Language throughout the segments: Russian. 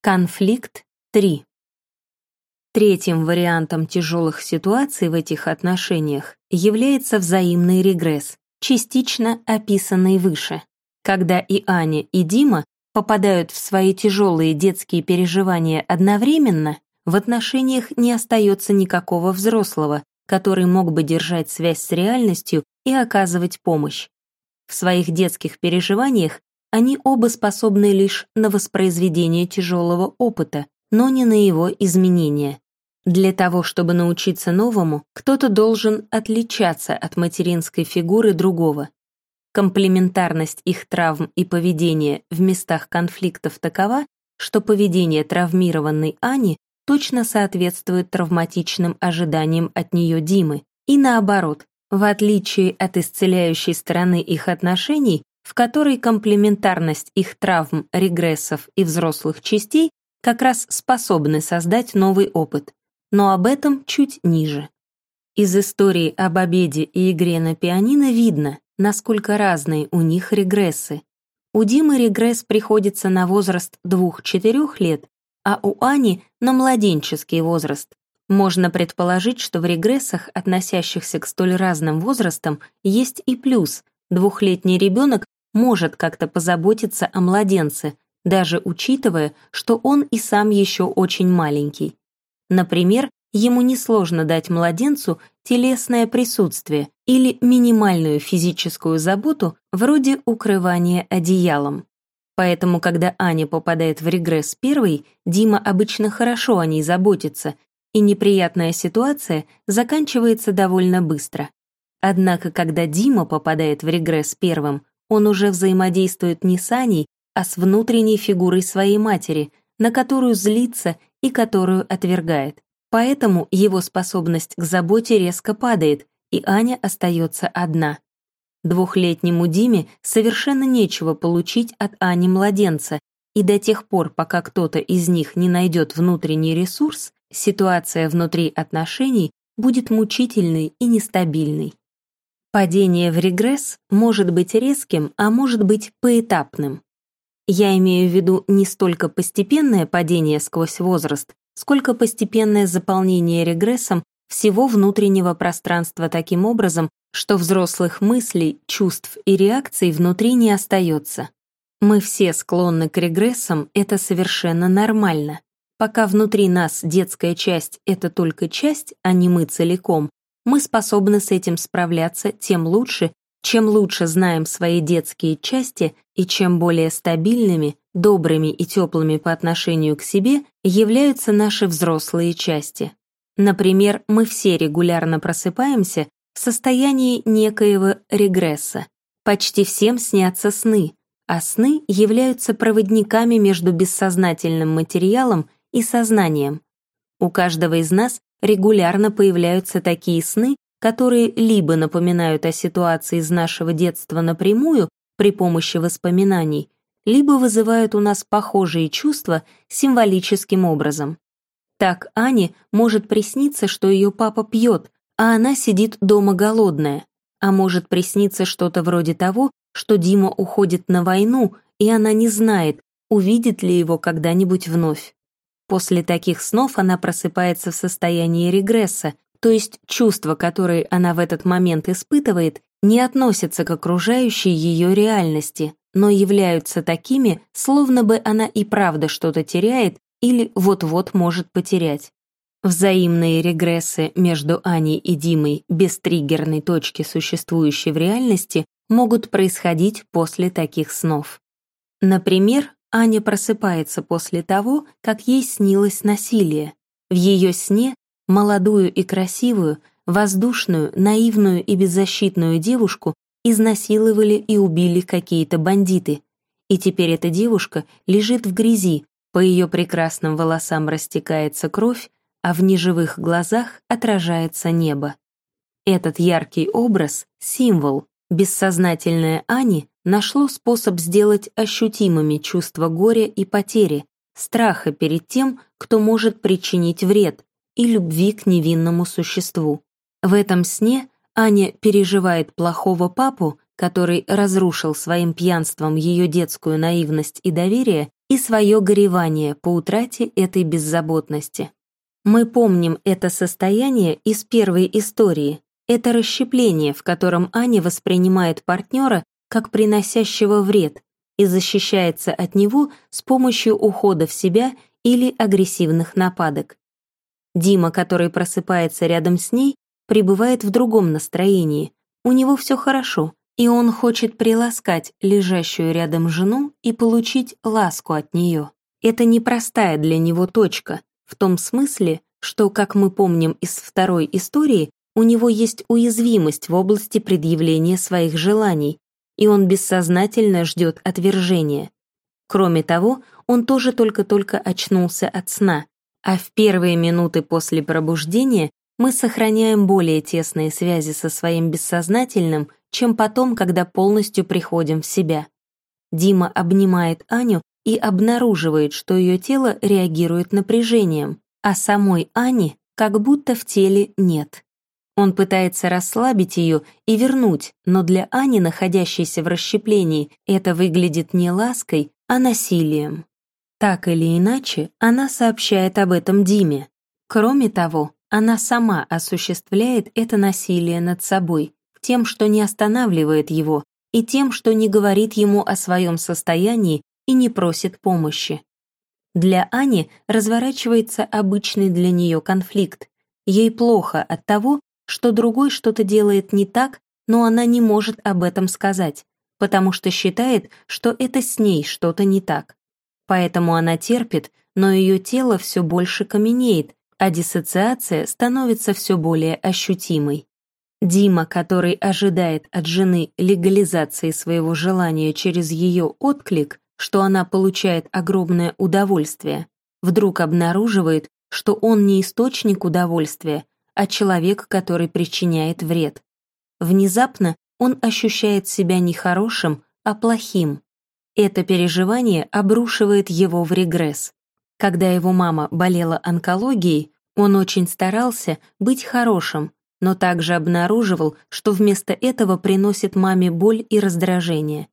Конфликт 3. Третьим вариантом тяжелых ситуаций в этих отношениях является взаимный регресс, частично описанный выше, когда и Аня, и Дима попадают в свои тяжелые детские переживания одновременно, в отношениях не остается никакого взрослого, который мог бы держать связь с реальностью и оказывать помощь. В своих детских переживаниях они оба способны лишь на воспроизведение тяжелого опыта, но не на его изменение. Для того, чтобы научиться новому, кто-то должен отличаться от материнской фигуры другого. Комплементарность их травм и поведения в местах конфликтов такова, что поведение травмированной Ани точно соответствует травматичным ожиданиям от нее Димы, и наоборот, в отличие от исцеляющей стороны их отношений, в которой комплементарность их травм, регрессов и взрослых частей как раз способны создать новый опыт, но об этом чуть ниже. Из истории об обеде и игре на пианино видно, насколько разные у них регрессы. У Димы регресс приходится на возраст 2-4 лет, а у Ани — на младенческий возраст. Можно предположить, что в регрессах, относящихся к столь разным возрастам, есть и плюс. Двухлетний ребенок может как-то позаботиться о младенце, даже учитывая, что он и сам еще очень маленький. Например, ему несложно дать младенцу телесное присутствие или минимальную физическую заботу вроде укрывания одеялом. Поэтому, когда Аня попадает в регресс первый, Дима обычно хорошо о ней заботится, и неприятная ситуация заканчивается довольно быстро. Однако, когда Дима попадает в регресс первым, он уже взаимодействует не с Аней, а с внутренней фигурой своей матери, на которую злится и которую отвергает. Поэтому его способность к заботе резко падает, и Аня остается одна. Двухлетнему Диме совершенно нечего получить от Ани младенца, и до тех пор, пока кто-то из них не найдет внутренний ресурс, ситуация внутри отношений будет мучительной и нестабильной. Падение в регресс может быть резким, а может быть поэтапным. Я имею в виду не столько постепенное падение сквозь возраст, сколько постепенное заполнение регрессом всего внутреннего пространства таким образом, что взрослых мыслей, чувств и реакций внутри не остается. Мы все склонны к регрессам, это совершенно нормально. Пока внутри нас детская часть — это только часть, а не мы целиком, мы способны с этим справляться тем лучше, чем лучше знаем свои детские части и чем более стабильными, добрыми и теплыми по отношению к себе являются наши взрослые части. Например, мы все регулярно просыпаемся в состоянии некоего регресса. Почти всем снятся сны, а сны являются проводниками между бессознательным материалом и сознанием. У каждого из нас регулярно появляются такие сны, которые либо напоминают о ситуации из нашего детства напрямую при помощи воспоминаний, либо вызывают у нас похожие чувства символическим образом. Так Ане может присниться, что ее папа пьет, а она сидит дома голодная, а может присниться что-то вроде того, что Дима уходит на войну, и она не знает, увидит ли его когда-нибудь вновь. После таких снов она просыпается в состоянии регресса, то есть чувства, которые она в этот момент испытывает, не относятся к окружающей ее реальности, но являются такими, словно бы она и правда что-то теряет или вот-вот может потерять. Взаимные регрессы между Аней и Димой без триггерной точки, существующей в реальности, могут происходить после таких снов. Например, Аня просыпается после того, как ей снилось насилие. В ее сне молодую и красивую, воздушную, наивную и беззащитную девушку изнасиловали и убили какие-то бандиты. И теперь эта девушка лежит в грязи, по ее прекрасным волосам растекается кровь, а в неживых глазах отражается небо. Этот яркий образ — символ. Бессознательное Ани нашло способ сделать ощутимыми чувства горя и потери, страха перед тем, кто может причинить вред, и любви к невинному существу. В этом сне Аня переживает плохого папу, который разрушил своим пьянством ее детскую наивность и доверие, и свое горевание по утрате этой беззаботности. Мы помним это состояние из первой истории. Это расщепление, в котором Аня воспринимает партнера как приносящего вред и защищается от него с помощью ухода в себя или агрессивных нападок. Дима, который просыпается рядом с ней, пребывает в другом настроении. У него все хорошо, и он хочет приласкать лежащую рядом жену и получить ласку от нее. Это непростая для него точка, в том смысле, что, как мы помним из второй истории, у него есть уязвимость в области предъявления своих желаний, и он бессознательно ждет отвержения. Кроме того, он тоже только-только очнулся от сна, а в первые минуты после пробуждения мы сохраняем более тесные связи со своим бессознательным, чем потом, когда полностью приходим в себя. Дима обнимает Аню и обнаруживает, что ее тело реагирует напряжением, а самой Ани как будто в теле нет. Он пытается расслабить ее и вернуть, но для Ани, находящейся в расщеплении, это выглядит не лаской, а насилием. Так или иначе, она сообщает об этом Диме. Кроме того, она сама осуществляет это насилие над собой, тем, что не останавливает его, и тем, что не говорит ему о своем состоянии и не просит помощи. Для Ани разворачивается обычный для нее конфликт. Ей плохо от того, что другой что-то делает не так, но она не может об этом сказать, потому что считает, что это с ней что-то не так. Поэтому она терпит, но ее тело все больше каменеет, а диссоциация становится все более ощутимой. Дима, который ожидает от жены легализации своего желания через ее отклик, что она получает огромное удовольствие, вдруг обнаруживает, что он не источник удовольствия, а человек, который причиняет вред. Внезапно он ощущает себя не хорошим, а плохим. Это переживание обрушивает его в регресс. Когда его мама болела онкологией, он очень старался быть хорошим, но также обнаруживал, что вместо этого приносит маме боль и раздражение.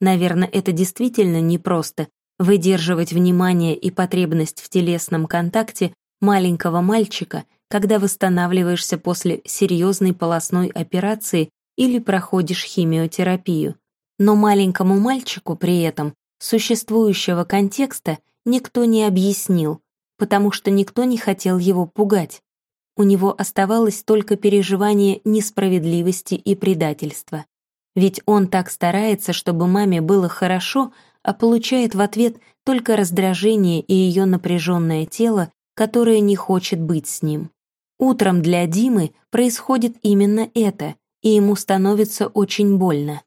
Наверное, это действительно непросто — выдерживать внимание и потребность в телесном контакте маленького мальчика, когда восстанавливаешься после серьезной полостной операции или проходишь химиотерапию. Но маленькому мальчику при этом существующего контекста никто не объяснил, потому что никто не хотел его пугать. У него оставалось только переживание несправедливости и предательства. Ведь он так старается, чтобы маме было хорошо, а получает в ответ только раздражение и ее напряженное тело, которое не хочет быть с ним. Утром для Димы происходит именно это, и ему становится очень больно.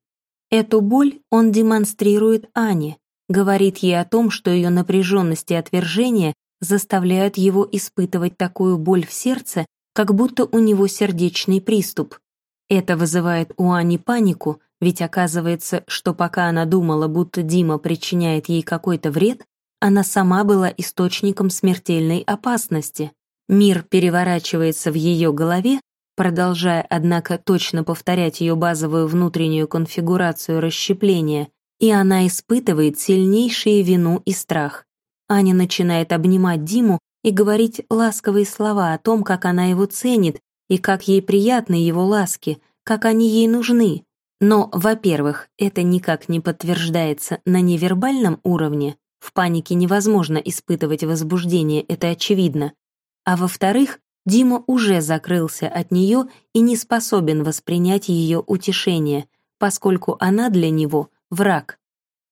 Эту боль он демонстрирует Ане, говорит ей о том, что ее напряженность и отвержение заставляют его испытывать такую боль в сердце, как будто у него сердечный приступ. Это вызывает у Ани панику, ведь оказывается, что пока она думала, будто Дима причиняет ей какой-то вред, она сама была источником смертельной опасности. Мир переворачивается в ее голове, продолжая, однако, точно повторять ее базовую внутреннюю конфигурацию расщепления, и она испытывает сильнейшие вину и страх. Аня начинает обнимать Диму и говорить ласковые слова о том, как она его ценит и как ей приятны его ласки, как они ей нужны. Но, во-первых, это никак не подтверждается на невербальном уровне, в панике невозможно испытывать возбуждение, это очевидно, а во-вторых, Дима уже закрылся от нее и не способен воспринять ее утешение, поскольку она для него — враг.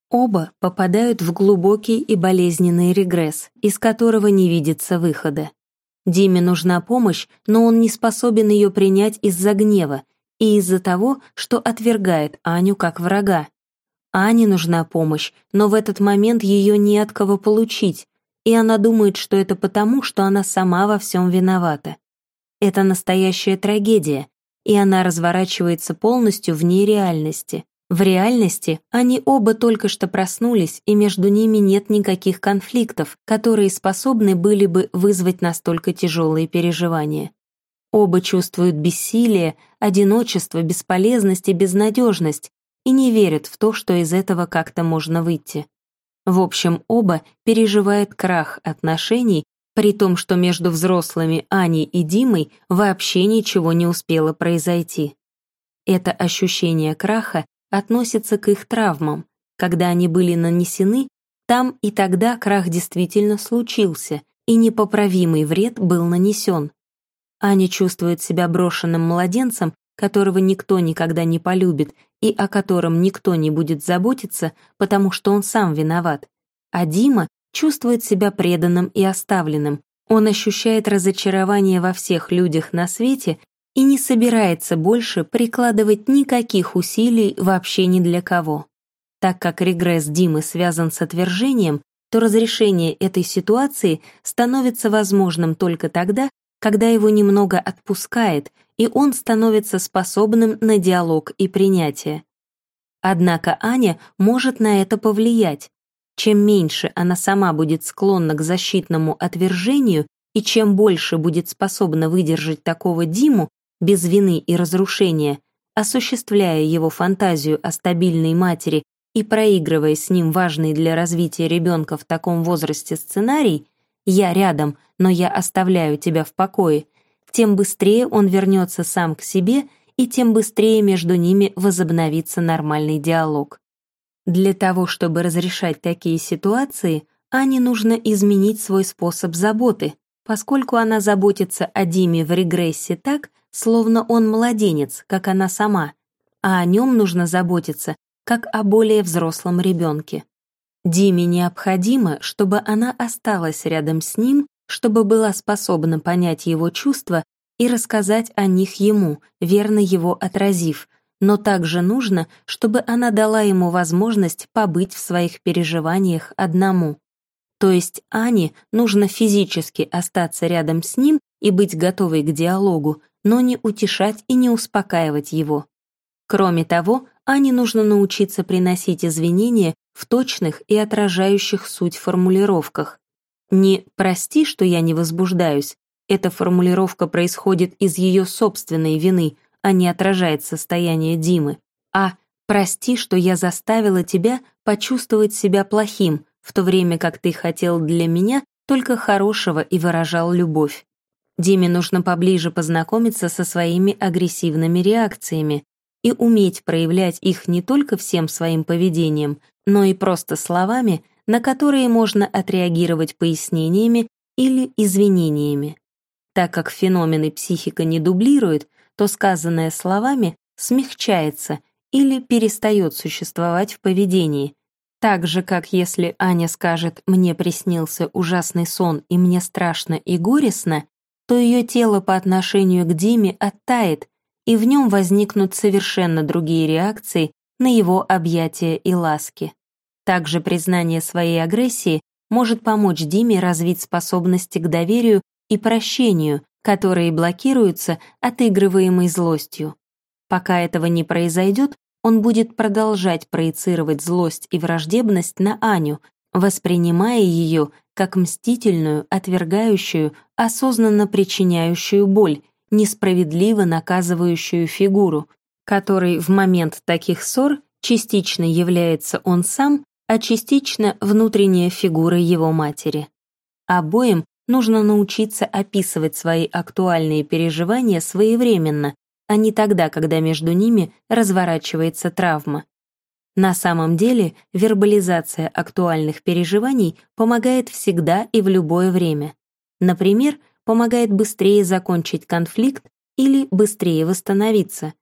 Оба попадают в глубокий и болезненный регресс, из которого не видится выхода. Диме нужна помощь, но он не способен ее принять из-за гнева и из-за того, что отвергает Аню как врага. Ане нужна помощь, но в этот момент ее не от кого получить, и она думает, что это потому, что она сама во всем виновата. Это настоящая трагедия, и она разворачивается полностью вне реальности. В реальности они оба только что проснулись, и между ними нет никаких конфликтов, которые способны были бы вызвать настолько тяжелые переживания. Оба чувствуют бессилие, одиночество, бесполезность и безнадежность и не верят в то, что из этого как-то можно выйти. В общем, оба переживают крах отношений, при том, что между взрослыми Аней и Димой вообще ничего не успело произойти. Это ощущение краха относится к их травмам. Когда они были нанесены, там и тогда крах действительно случился, и непоправимый вред был нанесен. Аня чувствует себя брошенным младенцем, которого никто никогда не полюбит и о котором никто не будет заботиться, потому что он сам виноват. А Дима чувствует себя преданным и оставленным. Он ощущает разочарование во всех людях на свете и не собирается больше прикладывать никаких усилий вообще ни для кого. Так как регресс Димы связан с отвержением, то разрешение этой ситуации становится возможным только тогда, когда его немного отпускает, и он становится способным на диалог и принятие. Однако Аня может на это повлиять. Чем меньше она сама будет склонна к защитному отвержению и чем больше будет способна выдержать такого Диму без вины и разрушения, осуществляя его фантазию о стабильной матери и проигрывая с ним важный для развития ребенка в таком возрасте сценарий «я рядом, но я оставляю тебя в покое», тем быстрее он вернется сам к себе и тем быстрее между ними возобновится нормальный диалог. Для того, чтобы разрешать такие ситуации, Ане нужно изменить свой способ заботы, поскольку она заботится о Диме в регрессе так, словно он младенец, как она сама, а о нем нужно заботиться, как о более взрослом ребенке. Диме необходимо, чтобы она осталась рядом с ним чтобы была способна понять его чувства и рассказать о них ему, верно его отразив, но также нужно, чтобы она дала ему возможность побыть в своих переживаниях одному. То есть Ане нужно физически остаться рядом с ним и быть готовой к диалогу, но не утешать и не успокаивать его. Кроме того, Ане нужно научиться приносить извинения в точных и отражающих суть формулировках. Не «прости, что я не возбуждаюсь», эта формулировка происходит из ее собственной вины, а не отражает состояние Димы, а «прости, что я заставила тебя почувствовать себя плохим, в то время как ты хотел для меня только хорошего и выражал любовь». Диме нужно поближе познакомиться со своими агрессивными реакциями и уметь проявлять их не только всем своим поведением, но и просто словами — на которые можно отреагировать пояснениями или извинениями. Так как феномены психика не дублирует, то сказанное словами смягчается или перестает существовать в поведении. Так же, как если Аня скажет «мне приснился ужасный сон и мне страшно и горестно», то ее тело по отношению к Диме оттает, и в нем возникнут совершенно другие реакции на его объятия и ласки. Также признание своей агрессии может помочь Диме развить способности к доверию и прощению, которые блокируются отыгрываемой злостью. Пока этого не произойдет, он будет продолжать проецировать злость и враждебность на Аню, воспринимая ее как мстительную, отвергающую, осознанно причиняющую боль, несправедливо наказывающую фигуру, которой в момент таких ссор частично является он сам, а частично внутренняя фигура его матери. Обоим нужно научиться описывать свои актуальные переживания своевременно, а не тогда, когда между ними разворачивается травма. На самом деле, вербализация актуальных переживаний помогает всегда и в любое время. Например, помогает быстрее закончить конфликт или быстрее восстановиться.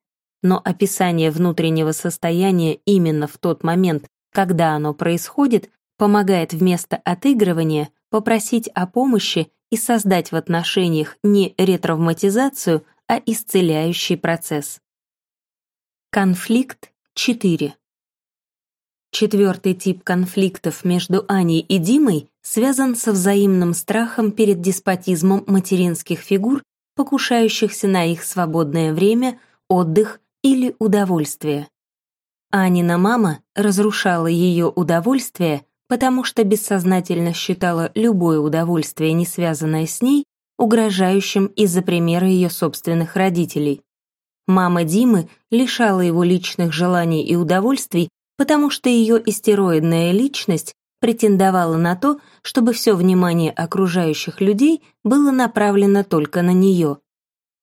Но описание внутреннего состояния именно в тот момент, когда оно происходит, помогает вместо отыгрывания попросить о помощи и создать в отношениях не ретравматизацию, а исцеляющий процесс. Конфликт 4. Четвертый тип конфликтов между Аней и Димой связан со взаимным страхом перед деспотизмом материнских фигур, покушающихся на их свободное время, отдых или удовольствие. Анина мама разрушала ее удовольствие, потому что бессознательно считала любое удовольствие, не связанное с ней, угрожающим из-за примера ее собственных родителей. Мама Димы лишала его личных желаний и удовольствий, потому что ее истероидная личность претендовала на то, чтобы все внимание окружающих людей было направлено только на нее.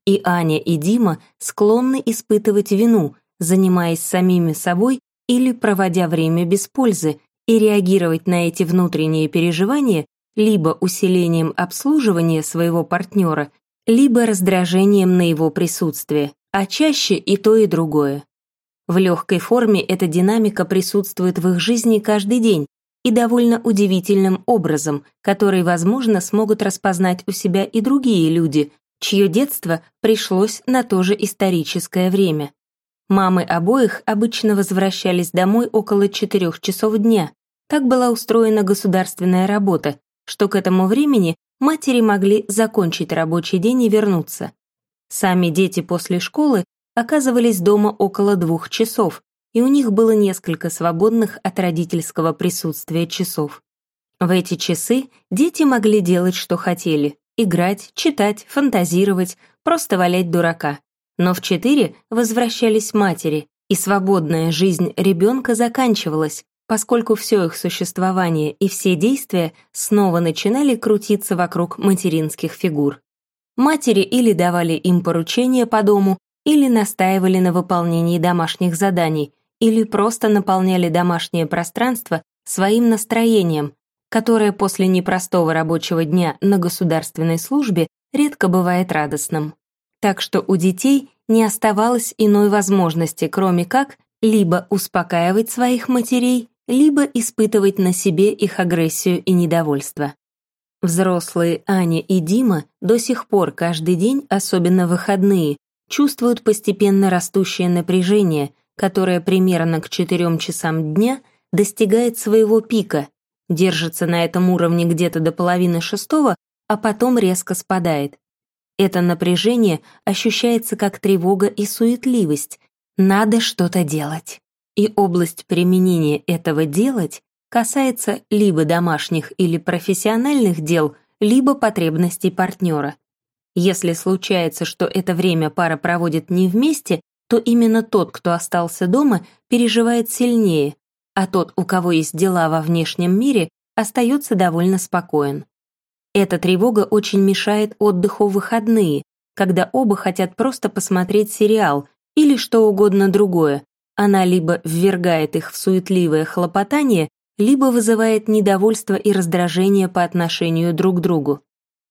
И Аня и Дима склонны испытывать вину, занимаясь самими собой или проводя время без пользы, и реагировать на эти внутренние переживания либо усилением обслуживания своего партнера, либо раздражением на его присутствие, а чаще и то, и другое. В легкой форме эта динамика присутствует в их жизни каждый день и довольно удивительным образом, который, возможно, смогут распознать у себя и другие люди, чье детство пришлось на то же историческое время. Мамы обоих обычно возвращались домой около четырех часов дня. Так была устроена государственная работа, что к этому времени матери могли закончить рабочий день и вернуться. Сами дети после школы оказывались дома около двух часов, и у них было несколько свободных от родительского присутствия часов. В эти часы дети могли делать, что хотели – играть, читать, фантазировать, просто валять дурака. Но в четыре возвращались матери, и свободная жизнь ребенка заканчивалась, поскольку все их существование и все действия снова начинали крутиться вокруг материнских фигур. Матери или давали им поручения по дому, или настаивали на выполнении домашних заданий, или просто наполняли домашнее пространство своим настроением, которое после непростого рабочего дня на государственной службе редко бывает радостным. Так что у детей не оставалось иной возможности, кроме как либо успокаивать своих матерей, либо испытывать на себе их агрессию и недовольство. Взрослые Аня и Дима до сих пор каждый день, особенно выходные, чувствуют постепенно растущее напряжение, которое примерно к 4 часам дня достигает своего пика, держится на этом уровне где-то до половины шестого, а потом резко спадает. Это напряжение ощущается как тревога и суетливость. Надо что-то делать и область применения этого делать касается либо домашних или профессиональных дел, либо потребностей партнера. Если случается, что это время пара проводит не вместе, то именно тот, кто остался дома, переживает сильнее, а тот, у кого есть дела во внешнем мире, остается довольно спокоен. Эта тревога очень мешает отдыху в выходные, когда оба хотят просто посмотреть сериал или что угодно другое, она либо ввергает их в суетливое хлопотание, либо вызывает недовольство и раздражение по отношению друг к другу.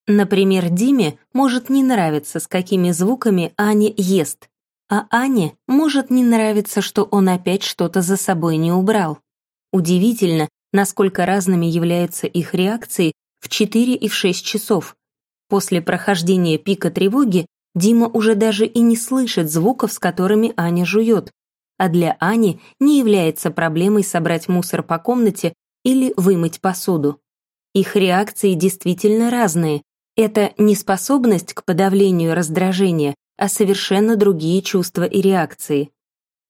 Например, Диме может не нравиться, с какими звуками Аня ест, а Ане может не нравиться, что он опять что-то за собой не убрал. Удивительно, насколько разными являются их реакции в 4 и в 6 часов. После прохождения пика тревоги Дима уже даже и не слышит звуков, с которыми Аня жует, а для Ани не является проблемой собрать мусор по комнате или вымыть посуду. Их реакции действительно разные. Это не способность к подавлению раздражения, а совершенно другие чувства и реакции.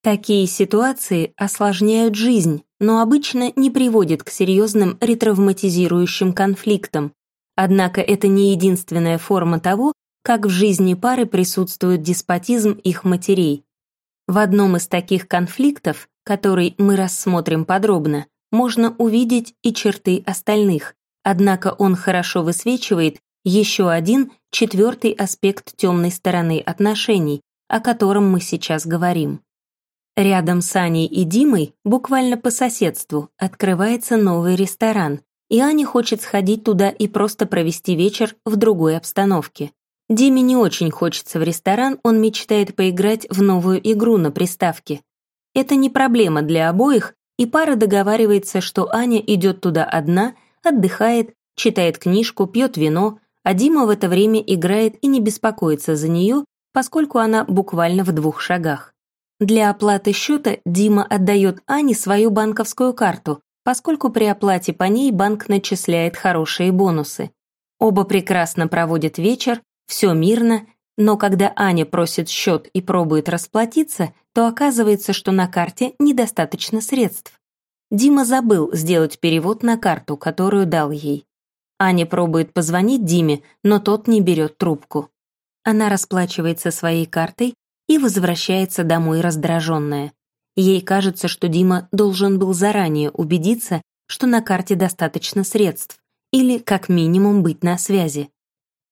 Такие ситуации осложняют жизнь, но обычно не приводят к серьезным ретравматизирующим конфликтам. Однако это не единственная форма того, как в жизни пары присутствует деспотизм их матерей. В одном из таких конфликтов, который мы рассмотрим подробно, можно увидеть и черты остальных, однако он хорошо высвечивает еще один, четвертый аспект темной стороны отношений, о котором мы сейчас говорим. Рядом с Аней и Димой, буквально по соседству, открывается новый ресторан, и Аня хочет сходить туда и просто провести вечер в другой обстановке. Диме не очень хочется в ресторан, он мечтает поиграть в новую игру на приставке. Это не проблема для обоих, и пара договаривается, что Аня идет туда одна, отдыхает, читает книжку, пьет вино, а Дима в это время играет и не беспокоится за нее, поскольку она буквально в двух шагах. Для оплаты счета Дима отдает Ане свою банковскую карту, поскольку при оплате по ней банк начисляет хорошие бонусы. Оба прекрасно проводят вечер, все мирно, но когда Аня просит счет и пробует расплатиться, то оказывается, что на карте недостаточно средств. Дима забыл сделать перевод на карту, которую дал ей. Аня пробует позвонить Диме, но тот не берет трубку. Она расплачивается своей картой и возвращается домой раздраженная. Ей кажется, что Дима должен был заранее убедиться, что на карте достаточно средств, или как минимум быть на связи.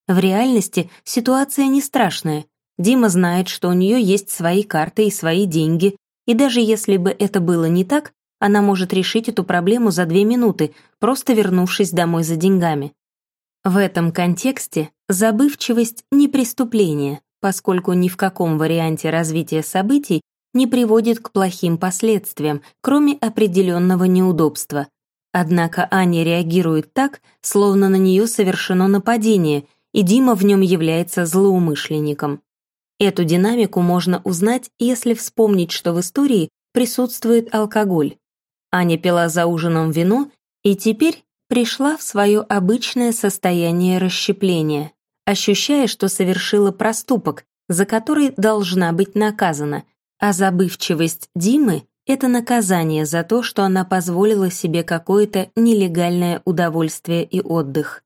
В реальности ситуация не страшная. Дима знает, что у нее есть свои карты и свои деньги, и даже если бы это было не так, она может решить эту проблему за две минуты, просто вернувшись домой за деньгами. В этом контексте забывчивость не преступление, поскольку ни в каком варианте развития событий не приводит к плохим последствиям, кроме определенного неудобства. Однако Аня реагирует так, словно на нее совершено нападение, и Дима в нем является злоумышленником. Эту динамику можно узнать, если вспомнить, что в истории присутствует алкоголь. Аня пила за ужином вино и теперь пришла в свое обычное состояние расщепления, ощущая, что совершила проступок, за который должна быть наказана, а забывчивость Димы — это наказание за то, что она позволила себе какое-то нелегальное удовольствие и отдых.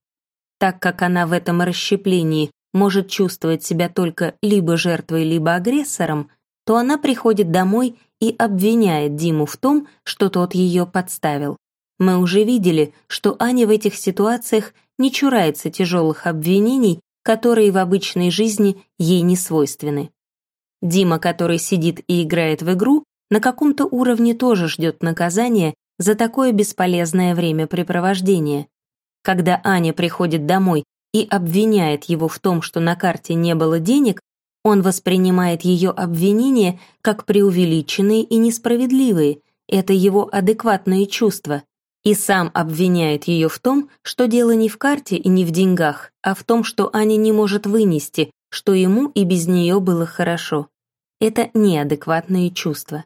Так как она в этом расщеплении может чувствовать себя только либо жертвой, либо агрессором, то она приходит домой и обвиняет Диму в том, что тот ее подставил. Мы уже видели, что Аня в этих ситуациях не чурается тяжелых обвинений, которые в обычной жизни ей не свойственны. Дима, который сидит и играет в игру, на каком-то уровне тоже ждет наказания за такое бесполезное времяпрепровождение. Когда Аня приходит домой и обвиняет его в том, что на карте не было денег, он воспринимает ее обвинения как преувеличенные и несправедливые, это его адекватные чувства, и сам обвиняет ее в том, что дело не в карте и не в деньгах, а в том, что Аня не может вынести, что ему и без нее было хорошо. Это неадекватные чувства.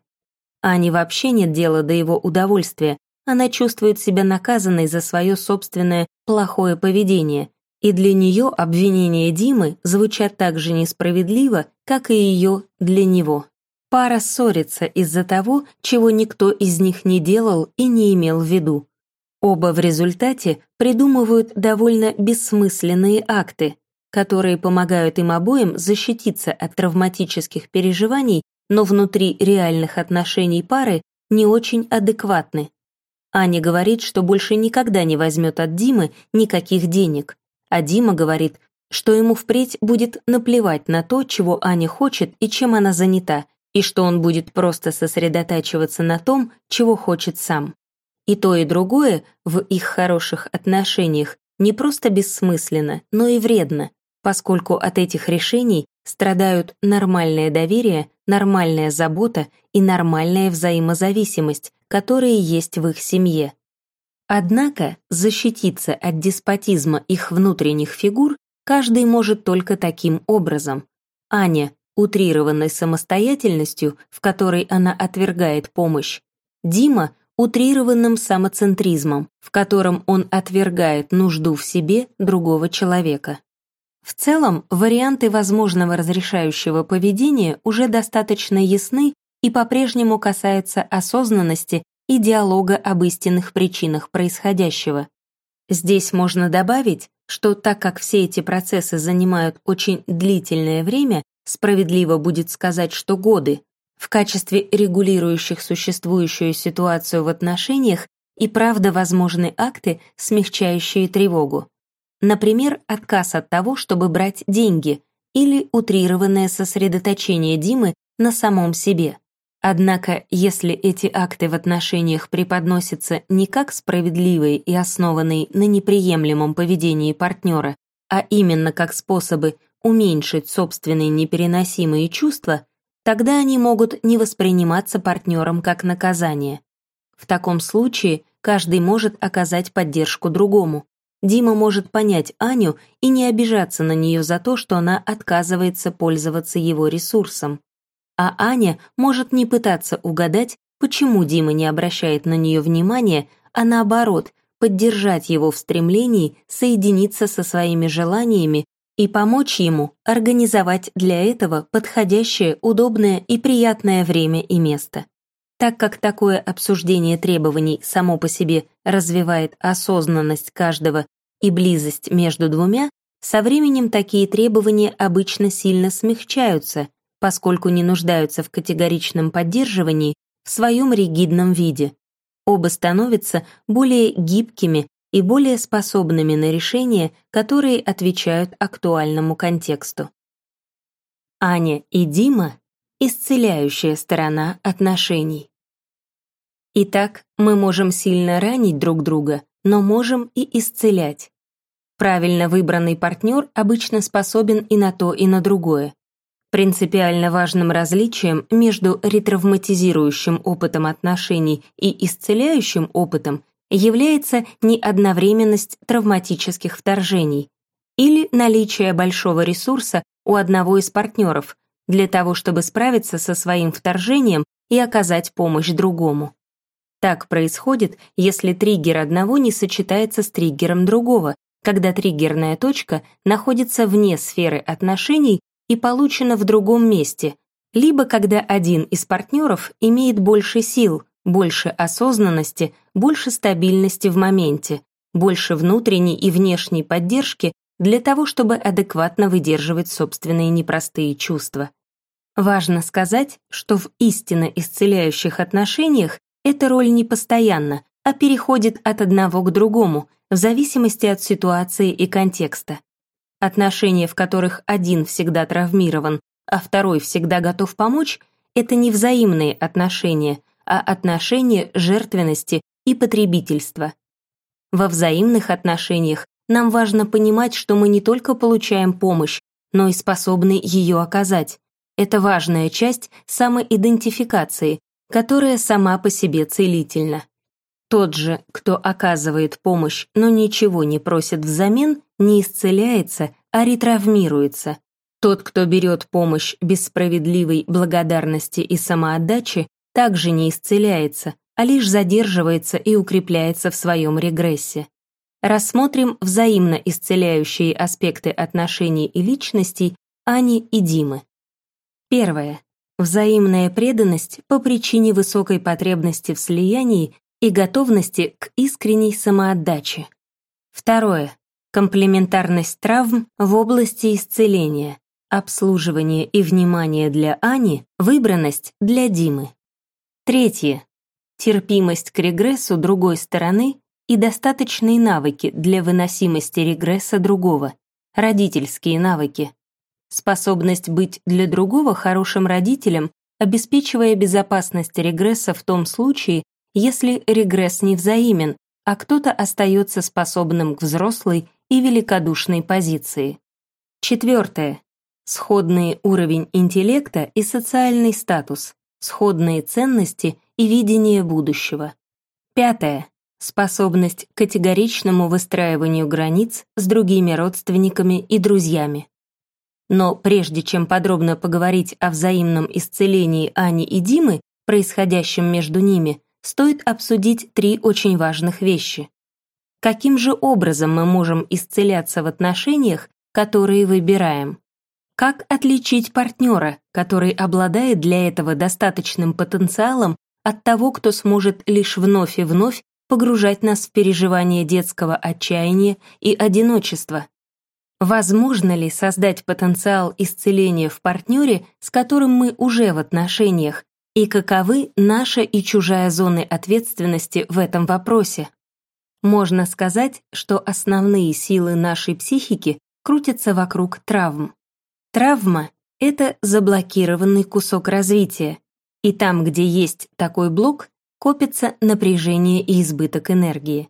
Ане вообще нет дела до его удовольствия, она чувствует себя наказанной за свое собственное плохое поведение, и для нее обвинения Димы звучат так же несправедливо, как и ее для него. Пара ссорится из-за того, чего никто из них не делал и не имел в виду. Оба в результате придумывают довольно бессмысленные акты, которые помогают им обоим защититься от травматических переживаний, но внутри реальных отношений пары не очень адекватны. Аня говорит, что больше никогда не возьмет от Димы никаких денег, а Дима говорит, что ему впредь будет наплевать на то, чего Аня хочет и чем она занята, и что он будет просто сосредотачиваться на том, чего хочет сам. И то, и другое в их хороших отношениях не просто бессмысленно, но и вредно, поскольку от этих решений страдают нормальное доверие, нормальная забота и нормальная взаимозависимость, которые есть в их семье. Однако защититься от деспотизма их внутренних фигур каждый может только таким образом. Аня – утрированной самостоятельностью, в которой она отвергает помощь. Дима – утрированным самоцентризмом, в котором он отвергает нужду в себе другого человека. В целом, варианты возможного разрешающего поведения уже достаточно ясны и по-прежнему касаются осознанности и диалога об истинных причинах происходящего. Здесь можно добавить, что так как все эти процессы занимают очень длительное время, справедливо будет сказать, что годы, в качестве регулирующих существующую ситуацию в отношениях и правда возможны акты, смягчающие тревогу. Например, отказ от того, чтобы брать деньги, или утрированное сосредоточение Димы на самом себе. Однако, если эти акты в отношениях преподносятся не как справедливые и основанные на неприемлемом поведении партнера, а именно как способы уменьшить собственные непереносимые чувства, тогда они могут не восприниматься партнером как наказание. В таком случае каждый может оказать поддержку другому, Дима может понять Аню и не обижаться на нее за то, что она отказывается пользоваться его ресурсом. А Аня может не пытаться угадать, почему Дима не обращает на нее внимания, а наоборот, поддержать его в стремлении соединиться со своими желаниями и помочь ему организовать для этого подходящее, удобное и приятное время и место. Так как такое обсуждение требований само по себе развивает осознанность каждого и близость между двумя, со временем такие требования обычно сильно смягчаются, поскольку не нуждаются в категоричном поддерживании в своем ригидном виде. Оба становятся более гибкими и более способными на решения, которые отвечают актуальному контексту. Аня и Дима — исцеляющая сторона отношений. Итак, мы можем сильно ранить друг друга, но можем и исцелять. Правильно выбранный партнер обычно способен и на то, и на другое. Принципиально важным различием между ретравматизирующим опытом отношений и исцеляющим опытом является неодновременность травматических вторжений или наличие большого ресурса у одного из партнеров для того, чтобы справиться со своим вторжением и оказать помощь другому. Так происходит, если триггер одного не сочетается с триггером другого, когда триггерная точка находится вне сферы отношений и получена в другом месте, либо когда один из партнеров имеет больше сил, больше осознанности, больше стабильности в моменте, больше внутренней и внешней поддержки для того, чтобы адекватно выдерживать собственные непростые чувства. Важно сказать, что в истинно исцеляющих отношениях эта роль не постоянна, а переходит от одного к другому, в зависимости от ситуации и контекста. Отношения, в которых один всегда травмирован, а второй всегда готов помочь, это не взаимные отношения, а отношения жертвенности и потребительства. Во взаимных отношениях нам важно понимать, что мы не только получаем помощь, но и способны ее оказать. Это важная часть самоидентификации, которая сама по себе целительна. Тот же, кто оказывает помощь, но ничего не просит взамен, не исцеляется, а ретравмируется. Тот, кто берет помощь без справедливой благодарности и самоотдачи, также не исцеляется, а лишь задерживается и укрепляется в своем регрессе. Рассмотрим взаимно исцеляющие аспекты отношений и личностей Ани и Димы. Первое. Взаимная преданность по причине высокой потребности в слиянии и готовности к искренней самоотдаче. Второе. Комплементарность травм в области исцеления, обслуживание и внимание для Ани, выбранность для Димы. Третье. Терпимость к регрессу другой стороны и достаточные навыки для выносимости регресса другого, родительские навыки. Способность быть для другого хорошим родителем, обеспечивая безопасность регресса в том случае, если регресс не взаимен, а кто-то остается способным к взрослой и великодушной позиции. Четвертое. Сходный уровень интеллекта и социальный статус, сходные ценности и видение будущего. Пятое. Способность к категоричному выстраиванию границ с другими родственниками и друзьями. Но прежде чем подробно поговорить о взаимном исцелении Ани и Димы, происходящем между ними, стоит обсудить три очень важных вещи. Каким же образом мы можем исцеляться в отношениях, которые выбираем? Как отличить партнера, который обладает для этого достаточным потенциалом от того, кто сможет лишь вновь и вновь погружать нас в переживание детского отчаяния и одиночества? Возможно ли создать потенциал исцеления в партнере, с которым мы уже в отношениях, и каковы наша и чужая зоны ответственности в этом вопросе? Можно сказать, что основные силы нашей психики крутятся вокруг травм. Травма — это заблокированный кусок развития, и там, где есть такой блок, копится напряжение и избыток энергии.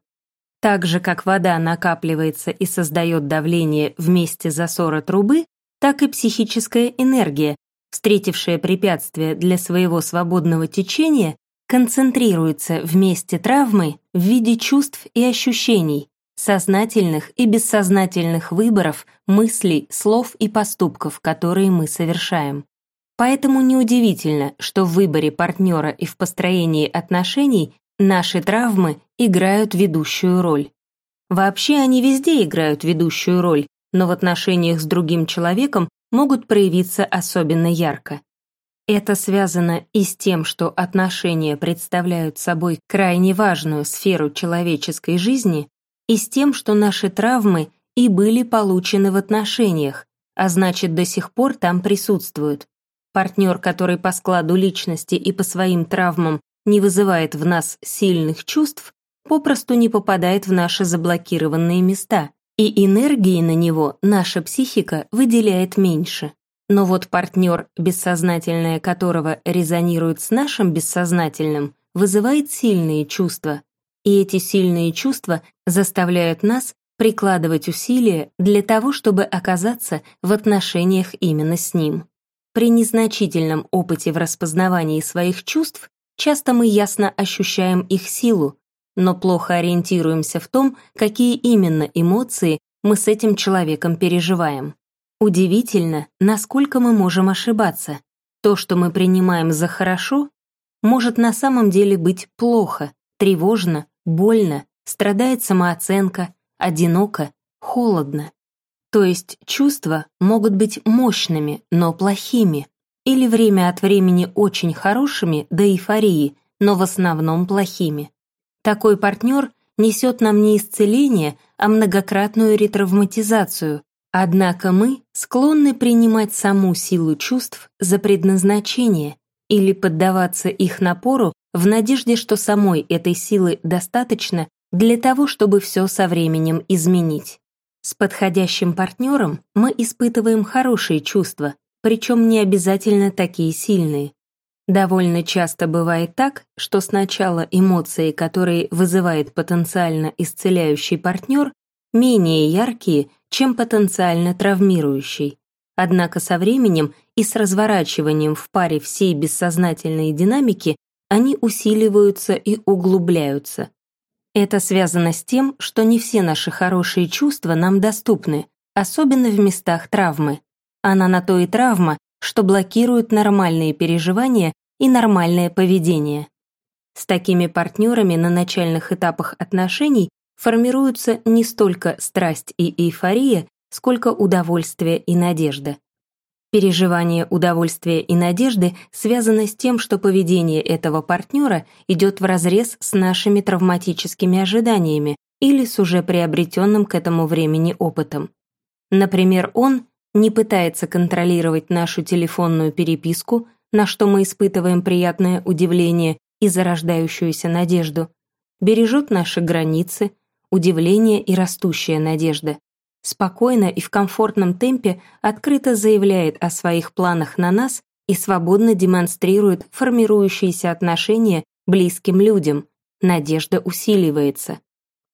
Так же, как вода накапливается и создает давление в месте засора трубы, так и психическая энергия, встретившая препятствие для своего свободного течения, концентрируется в месте травмы в виде чувств и ощущений, сознательных и бессознательных выборов, мыслей, слов и поступков, которые мы совершаем. Поэтому неудивительно, что в выборе партнера и в построении отношений Наши травмы играют ведущую роль. Вообще они везде играют ведущую роль, но в отношениях с другим человеком могут проявиться особенно ярко. Это связано и с тем, что отношения представляют собой крайне важную сферу человеческой жизни, и с тем, что наши травмы и были получены в отношениях, а значит, до сих пор там присутствуют. Партнер, который по складу личности и по своим травмам не вызывает в нас сильных чувств, попросту не попадает в наши заблокированные места, и энергии на него наша психика выделяет меньше. Но вот партнер, бессознательное которого резонирует с нашим бессознательным, вызывает сильные чувства. И эти сильные чувства заставляют нас прикладывать усилия для того, чтобы оказаться в отношениях именно с ним. При незначительном опыте в распознавании своих чувств часто мы ясно ощущаем их силу, но плохо ориентируемся в том, какие именно эмоции мы с этим человеком переживаем. Удивительно, насколько мы можем ошибаться. То, что мы принимаем за хорошо, может на самом деле быть плохо, тревожно, больно, страдает самооценка, одиноко, холодно. То есть чувства могут быть мощными, но плохими, или время от времени очень хорошими до эйфории, но в основном плохими. Такой партнер несет нам не исцеление, а многократную ретравматизацию, однако мы склонны принимать саму силу чувств за предназначение или поддаваться их напору в надежде, что самой этой силы достаточно для того, чтобы все со временем изменить. С подходящим партнером мы испытываем хорошие чувства, причем не обязательно такие сильные. Довольно часто бывает так, что сначала эмоции, которые вызывает потенциально исцеляющий партнер, менее яркие, чем потенциально травмирующий. Однако со временем и с разворачиванием в паре всей бессознательной динамики они усиливаются и углубляются. Это связано с тем, что не все наши хорошие чувства нам доступны, особенно в местах травмы. Она на то и травма, что блокирует нормальные переживания и нормальное поведение. С такими партнерами на начальных этапах отношений формируются не столько страсть и эйфория, сколько удовольствие и надежда. Переживание удовольствия и надежды связано с тем, что поведение этого партнера идет вразрез с нашими травматическими ожиданиями или с уже приобретенным к этому времени опытом. Например, он не пытается контролировать нашу телефонную переписку, на что мы испытываем приятное удивление и зарождающуюся надежду, бережет наши границы, удивление и растущая надежда. Спокойно и в комфортном темпе открыто заявляет о своих планах на нас и свободно демонстрирует формирующиеся отношения близким людям. Надежда усиливается.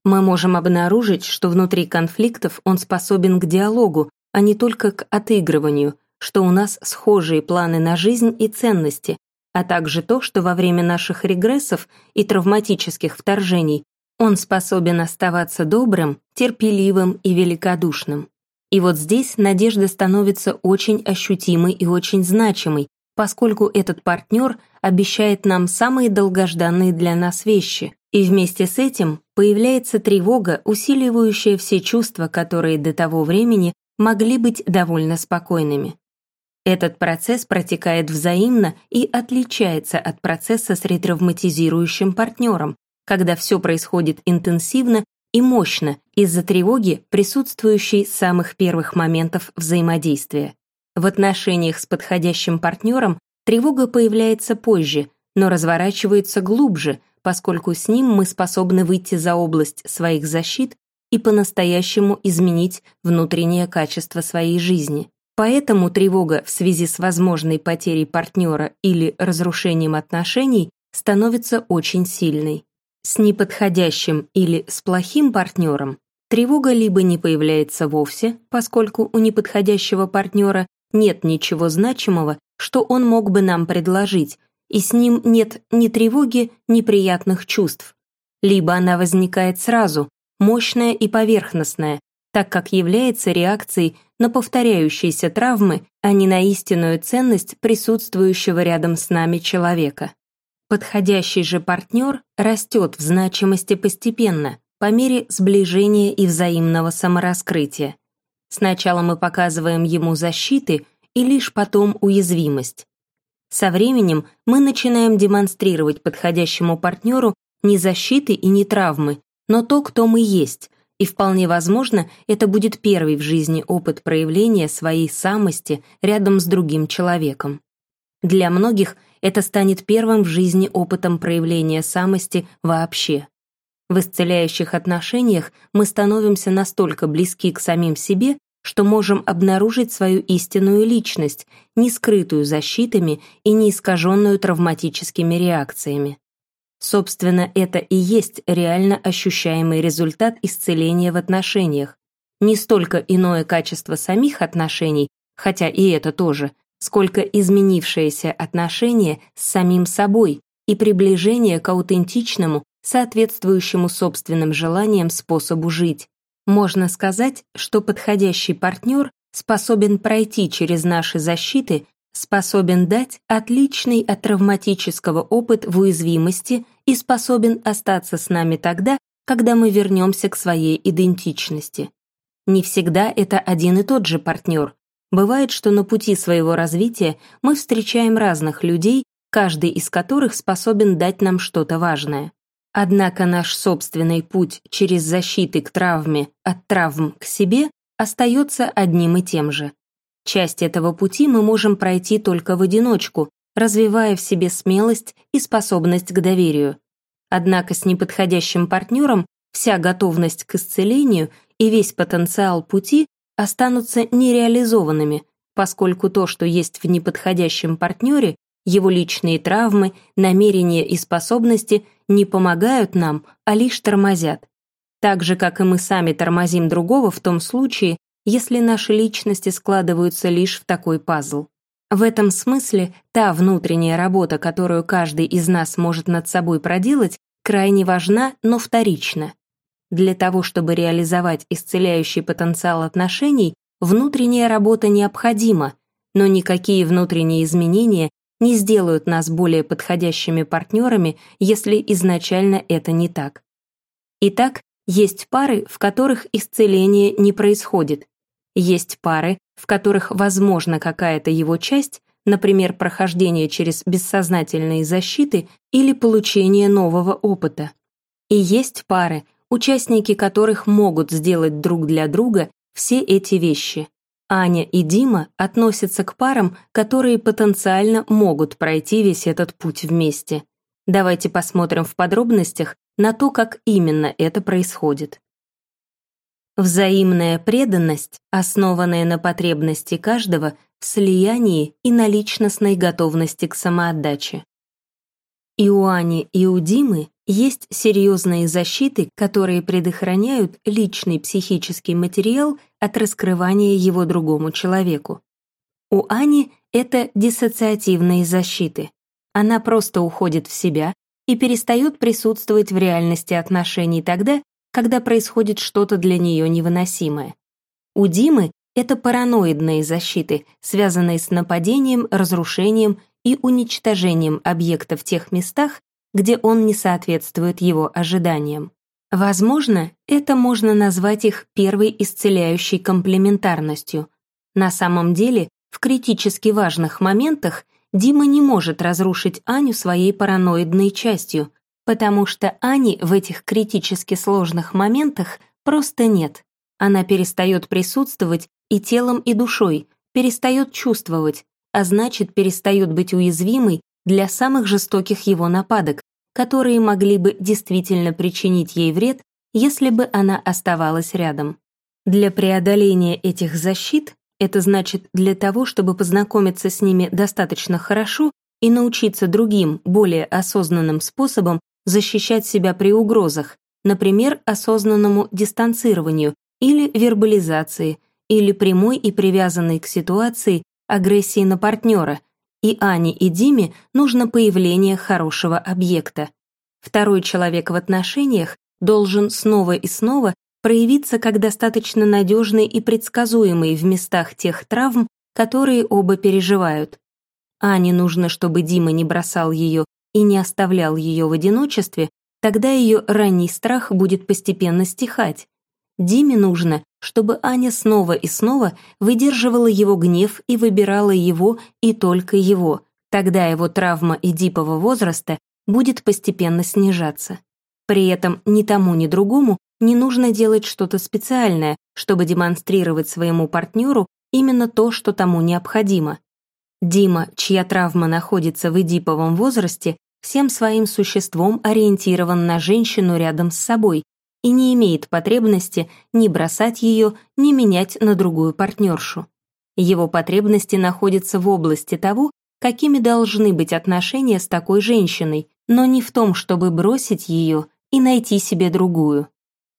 Мы можем обнаружить, что внутри конфликтов он способен к диалогу, а не только к отыгрыванию, что у нас схожие планы на жизнь и ценности, а также то, что во время наших регрессов и травматических вторжений он способен оставаться добрым, терпеливым и великодушным. И вот здесь надежда становится очень ощутимой и очень значимой, поскольку этот партнер обещает нам самые долгожданные для нас вещи. И вместе с этим появляется тревога, усиливающая все чувства, которые до того времени могли быть довольно спокойными. Этот процесс протекает взаимно и отличается от процесса с ретравматизирующим партнером, когда все происходит интенсивно и мощно из-за тревоги, присутствующей с самых первых моментов взаимодействия. В отношениях с подходящим партнером тревога появляется позже, но разворачивается глубже, поскольку с ним мы способны выйти за область своих защит и по-настоящему изменить внутреннее качество своей жизни. Поэтому тревога в связи с возможной потерей партнера или разрушением отношений становится очень сильной. С неподходящим или с плохим партнером тревога либо не появляется вовсе, поскольку у неподходящего партнера нет ничего значимого, что он мог бы нам предложить, и с ним нет ни тревоги, ни приятных чувств. Либо она возникает сразу, мощная и поверхностная, так как является реакцией на повторяющиеся травмы, а не на истинную ценность присутствующего рядом с нами человека. Подходящий же партнер растет в значимости постепенно, по мере сближения и взаимного самораскрытия. Сначала мы показываем ему защиты и лишь потом уязвимость. Со временем мы начинаем демонстрировать подходящему партнеру не защиты и не травмы, но то, кто мы есть, и вполне возможно, это будет первый в жизни опыт проявления своей самости рядом с другим человеком. Для многих это станет первым в жизни опытом проявления самости вообще. В исцеляющих отношениях мы становимся настолько близки к самим себе, что можем обнаружить свою истинную личность, не скрытую защитами и не искаженную травматическими реакциями. Собственно, это и есть реально ощущаемый результат исцеления в отношениях. Не столько иное качество самих отношений, хотя и это тоже, сколько изменившееся отношение с самим собой и приближение к аутентичному, соответствующему собственным желаниям способу жить. Можно сказать, что подходящий партнер способен пройти через наши защиты, способен дать отличный от травматического опыт в уязвимости и способен остаться с нами тогда, когда мы вернемся к своей идентичности. Не всегда это один и тот же партнер. Бывает, что на пути своего развития мы встречаем разных людей, каждый из которых способен дать нам что-то важное. Однако наш собственный путь через защиты к травме, от травм к себе, остается одним и тем же. Часть этого пути мы можем пройти только в одиночку, развивая в себе смелость и способность к доверию. Однако с неподходящим партнером вся готовность к исцелению и весь потенциал пути останутся нереализованными, поскольку то, что есть в неподходящем партнере, его личные травмы, намерения и способности не помогают нам, а лишь тормозят. Так же, как и мы сами тормозим другого в том случае, если наши личности складываются лишь в такой пазл. В этом смысле та внутренняя работа, которую каждый из нас может над собой проделать, крайне важна, но вторична. Для того, чтобы реализовать исцеляющий потенциал отношений, внутренняя работа необходима, но никакие внутренние изменения не сделают нас более подходящими партнерами, если изначально это не так. Итак, есть пары, в которых исцеление не происходит. Есть пары, в которых возможна какая-то его часть, например, прохождение через бессознательные защиты или получение нового опыта. И есть пары, участники которых могут сделать друг для друга все эти вещи. Аня и Дима относятся к парам, которые потенциально могут пройти весь этот путь вместе. Давайте посмотрим в подробностях на то, как именно это происходит. Взаимная преданность, основанная на потребности каждого в слиянии и на личностной готовности к самоотдаче. И у Ани, и у Димы есть серьезные защиты, которые предохраняют личный психический материал от раскрывания его другому человеку. У Ани это диссоциативные защиты. Она просто уходит в себя и перестает присутствовать в реальности отношений тогда, когда происходит что-то для нее невыносимое. У Димы это параноидные защиты, связанные с нападением, разрушением и уничтожением объекта в тех местах, где он не соответствует его ожиданиям. Возможно, это можно назвать их первой исцеляющей комплементарностью. На самом деле, в критически важных моментах Дима не может разрушить Аню своей параноидной частью, потому что Ани в этих критически сложных моментах просто нет. Она перестает присутствовать и телом, и душой, перестает чувствовать, а значит, перестает быть уязвимой для самых жестоких его нападок, которые могли бы действительно причинить ей вред, если бы она оставалась рядом. Для преодоления этих защит, это значит для того, чтобы познакомиться с ними достаточно хорошо и научиться другим, более осознанным способом защищать себя при угрозах, например, осознанному дистанцированию или вербализации, или прямой и привязанной к ситуации агрессии на партнера, и Ане и Диме нужно появление хорошего объекта. Второй человек в отношениях должен снова и снова проявиться как достаточно надежный и предсказуемый в местах тех травм, которые оба переживают. Ане нужно, чтобы Дима не бросал ее и не оставлял ее в одиночестве, тогда ее ранний страх будет постепенно стихать. Диме нужно, чтобы Аня снова и снова выдерживала его гнев и выбирала его и только его. Тогда его травма эдипового возраста будет постепенно снижаться. При этом ни тому, ни другому не нужно делать что-то специальное, чтобы демонстрировать своему партнеру именно то, что тому необходимо. Дима, чья травма находится в эдиповом возрасте, всем своим существом ориентирован на женщину рядом с собой и не имеет потребности ни бросать ее, ни менять на другую партнершу. Его потребности находятся в области того, какими должны быть отношения с такой женщиной, но не в том, чтобы бросить ее и найти себе другую.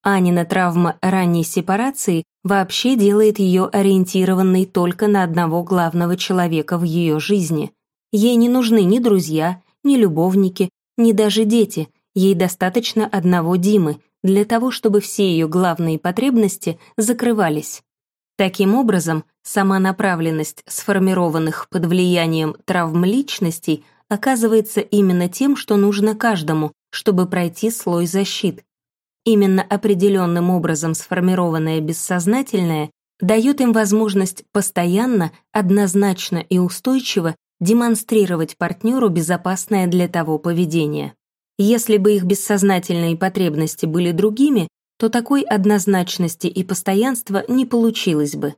Анина травма ранней сепарации вообще делает ее ориентированной только на одного главного человека в ее жизни. Ей не нужны ни друзья, ни любовники, ни даже дети, ей достаточно одного Димы для того, чтобы все ее главные потребности закрывались. Таким образом, сама направленность сформированных под влиянием травм личностей оказывается именно тем, что нужно каждому, чтобы пройти слой защит. Именно определенным образом сформированное бессознательное дает им возможность постоянно, однозначно и устойчиво демонстрировать партнеру безопасное для того поведение. Если бы их бессознательные потребности были другими, то такой однозначности и постоянства не получилось бы.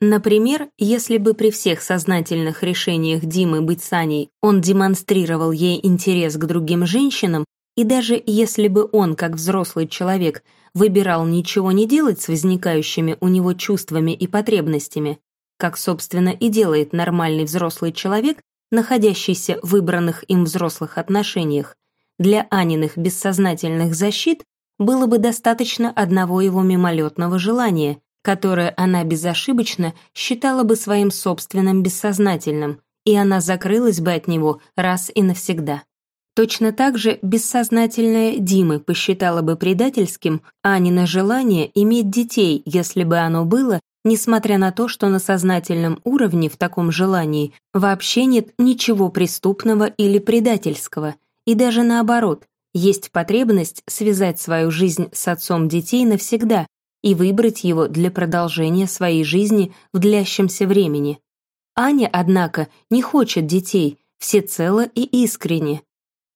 Например, если бы при всех сознательных решениях Димы быть с Аней он демонстрировал ей интерес к другим женщинам, и даже если бы он, как взрослый человек, выбирал ничего не делать с возникающими у него чувствами и потребностями, как, собственно, и делает нормальный взрослый человек, находящийся в выбранных им взрослых отношениях, для Аниных бессознательных защит было бы достаточно одного его мимолетного желания, которое она безошибочно считала бы своим собственным бессознательным, и она закрылась бы от него раз и навсегда. Точно так же бессознательное Димы посчитала бы предательским Анина желание иметь детей, если бы оно было, несмотря на то, что на сознательном уровне в таком желании вообще нет ничего преступного или предательского, и даже наоборот, есть потребность связать свою жизнь с отцом детей навсегда и выбрать его для продолжения своей жизни в длящемся времени. Аня, однако, не хочет детей, всецело и искренне.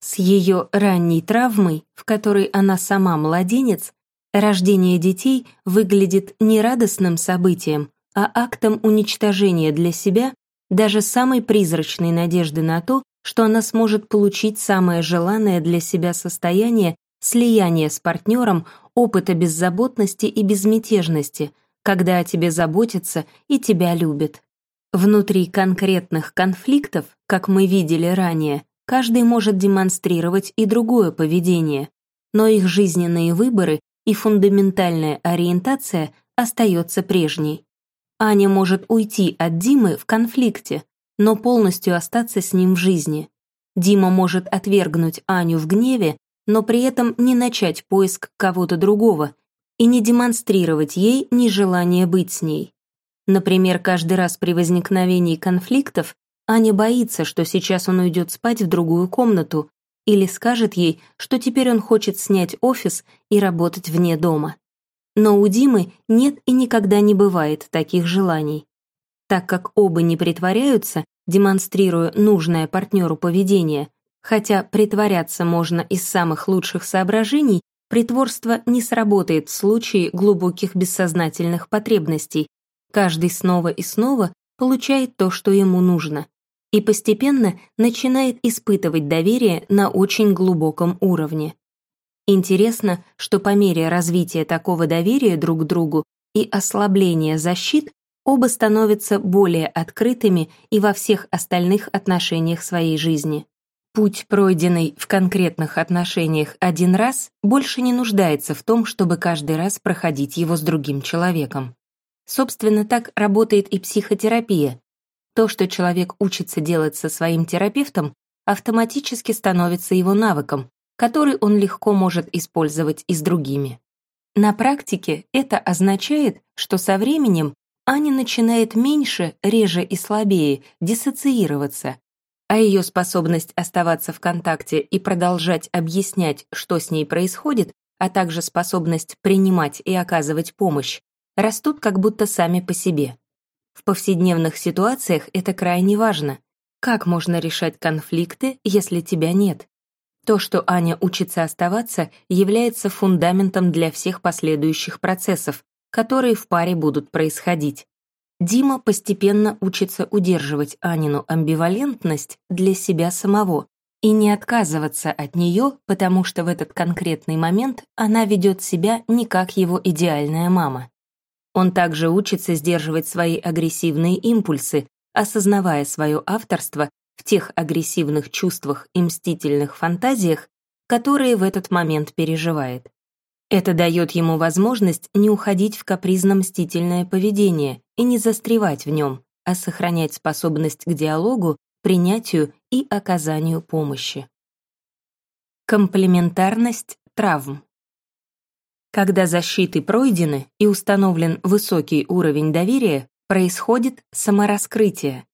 С ее ранней травмой, в которой она сама младенец, рождение детей выглядит не радостным событием, а актом уничтожения для себя даже самой призрачной надежды на то, что она сможет получить самое желанное для себя состояние слияния с партнером опыта беззаботности и безмятежности, когда о тебе заботятся и тебя любят. Внутри конкретных конфликтов, как мы видели ранее, каждый может демонстрировать и другое поведение, но их жизненные выборы и фундаментальная ориентация остается прежней. Аня может уйти от Димы в конфликте, но полностью остаться с ним в жизни. Дима может отвергнуть Аню в гневе, но при этом не начать поиск кого-то другого и не демонстрировать ей нежелание быть с ней. Например, каждый раз при возникновении конфликтов Аня боится, что сейчас он уйдет спать в другую комнату или скажет ей, что теперь он хочет снять офис и работать вне дома. Но у Димы нет и никогда не бывает таких желаний. Так как оба не притворяются, демонстрируя нужное партнеру поведение, хотя притворяться можно из самых лучших соображений, притворство не сработает в случае глубоких бессознательных потребностей. Каждый снова и снова получает то, что ему нужно, и постепенно начинает испытывать доверие на очень глубоком уровне. Интересно, что по мере развития такого доверия друг к другу и ослабления защит оба становятся более открытыми и во всех остальных отношениях своей жизни. Путь, пройденный в конкретных отношениях один раз, больше не нуждается в том, чтобы каждый раз проходить его с другим человеком. Собственно, так работает и психотерапия. То, что человек учится делать со своим терапевтом, автоматически становится его навыком, который он легко может использовать и с другими. На практике это означает, что со временем Аня начинает меньше, реже и слабее диссоциироваться, а ее способность оставаться в контакте и продолжать объяснять, что с ней происходит, а также способность принимать и оказывать помощь, растут как будто сами по себе. В повседневных ситуациях это крайне важно. Как можно решать конфликты, если тебя нет? То, что Аня учится оставаться, является фундаментом для всех последующих процессов, которые в паре будут происходить. Дима постепенно учится удерживать Анину амбивалентность для себя самого и не отказываться от нее, потому что в этот конкретный момент она ведет себя не как его идеальная мама. Он также учится сдерживать свои агрессивные импульсы, осознавая свое авторство в тех агрессивных чувствах и мстительных фантазиях, которые в этот момент переживает. Это дает ему возможность не уходить в капризно-мстительное поведение и не застревать в нем, а сохранять способность к диалогу, принятию и оказанию помощи. Комплементарность травм. Когда защиты пройдены и установлен высокий уровень доверия, происходит самораскрытие.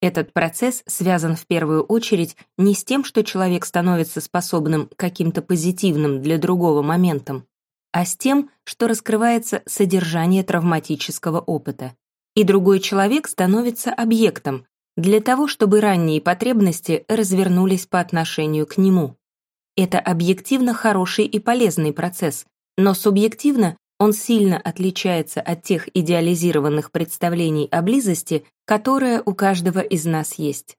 Этот процесс связан в первую очередь не с тем, что человек становится способным каким-то позитивным для другого моментом, а с тем, что раскрывается содержание травматического опыта. И другой человек становится объектом для того, чтобы ранние потребности развернулись по отношению к нему. Это объективно хороший и полезный процесс, но субъективно он сильно отличается от тех идеализированных представлений о близости, которая у каждого из нас есть.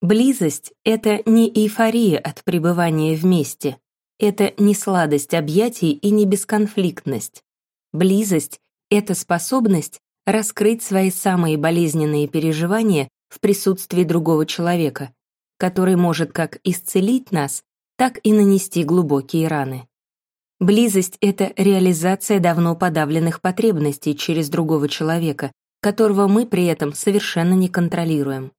Близость — это не эйфория от пребывания вместе, это не сладость объятий и не бесконфликтность. Близость — это способность раскрыть свои самые болезненные переживания в присутствии другого человека, который может как исцелить нас, так и нанести глубокие раны. Близость — это реализация давно подавленных потребностей через другого человека, которого мы при этом совершенно не контролируем.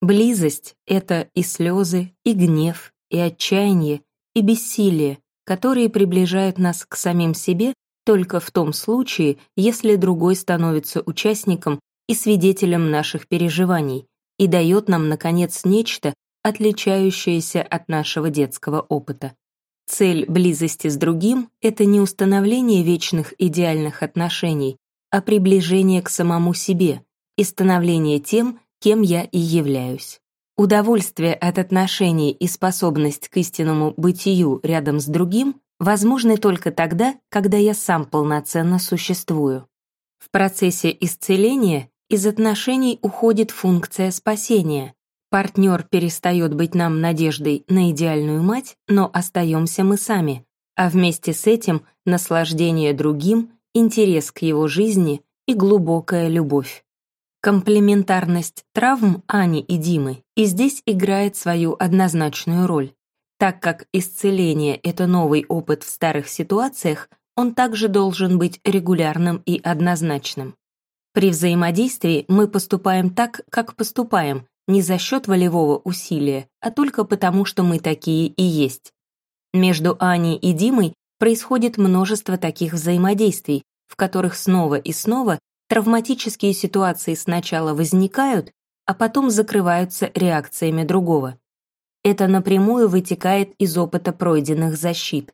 Близость — это и слезы, и гнев, и отчаяние, и бессилие, которые приближают нас к самим себе только в том случае, если другой становится участником и свидетелем наших переживаний и дает нам, наконец, нечто, отличающееся от нашего детского опыта. Цель близости с другим — это не установление вечных идеальных отношений, а приближение к самому себе и становление тем, кем я и являюсь. Удовольствие от отношений и способность к истинному бытию рядом с другим возможны только тогда, когда я сам полноценно существую. В процессе исцеления из отношений уходит функция спасения, Партнер перестает быть нам надеждой на идеальную мать, но остаемся мы сами, а вместе с этим наслаждение другим, интерес к его жизни и глубокая любовь. Комплементарность травм Ани и Димы и здесь играет свою однозначную роль. Так как исцеление — это новый опыт в старых ситуациях, он также должен быть регулярным и однозначным. При взаимодействии мы поступаем так, как поступаем, не за счет волевого усилия, а только потому, что мы такие и есть. Между Аней и Димой происходит множество таких взаимодействий, в которых снова и снова травматические ситуации сначала возникают, а потом закрываются реакциями другого. Это напрямую вытекает из опыта пройденных защит.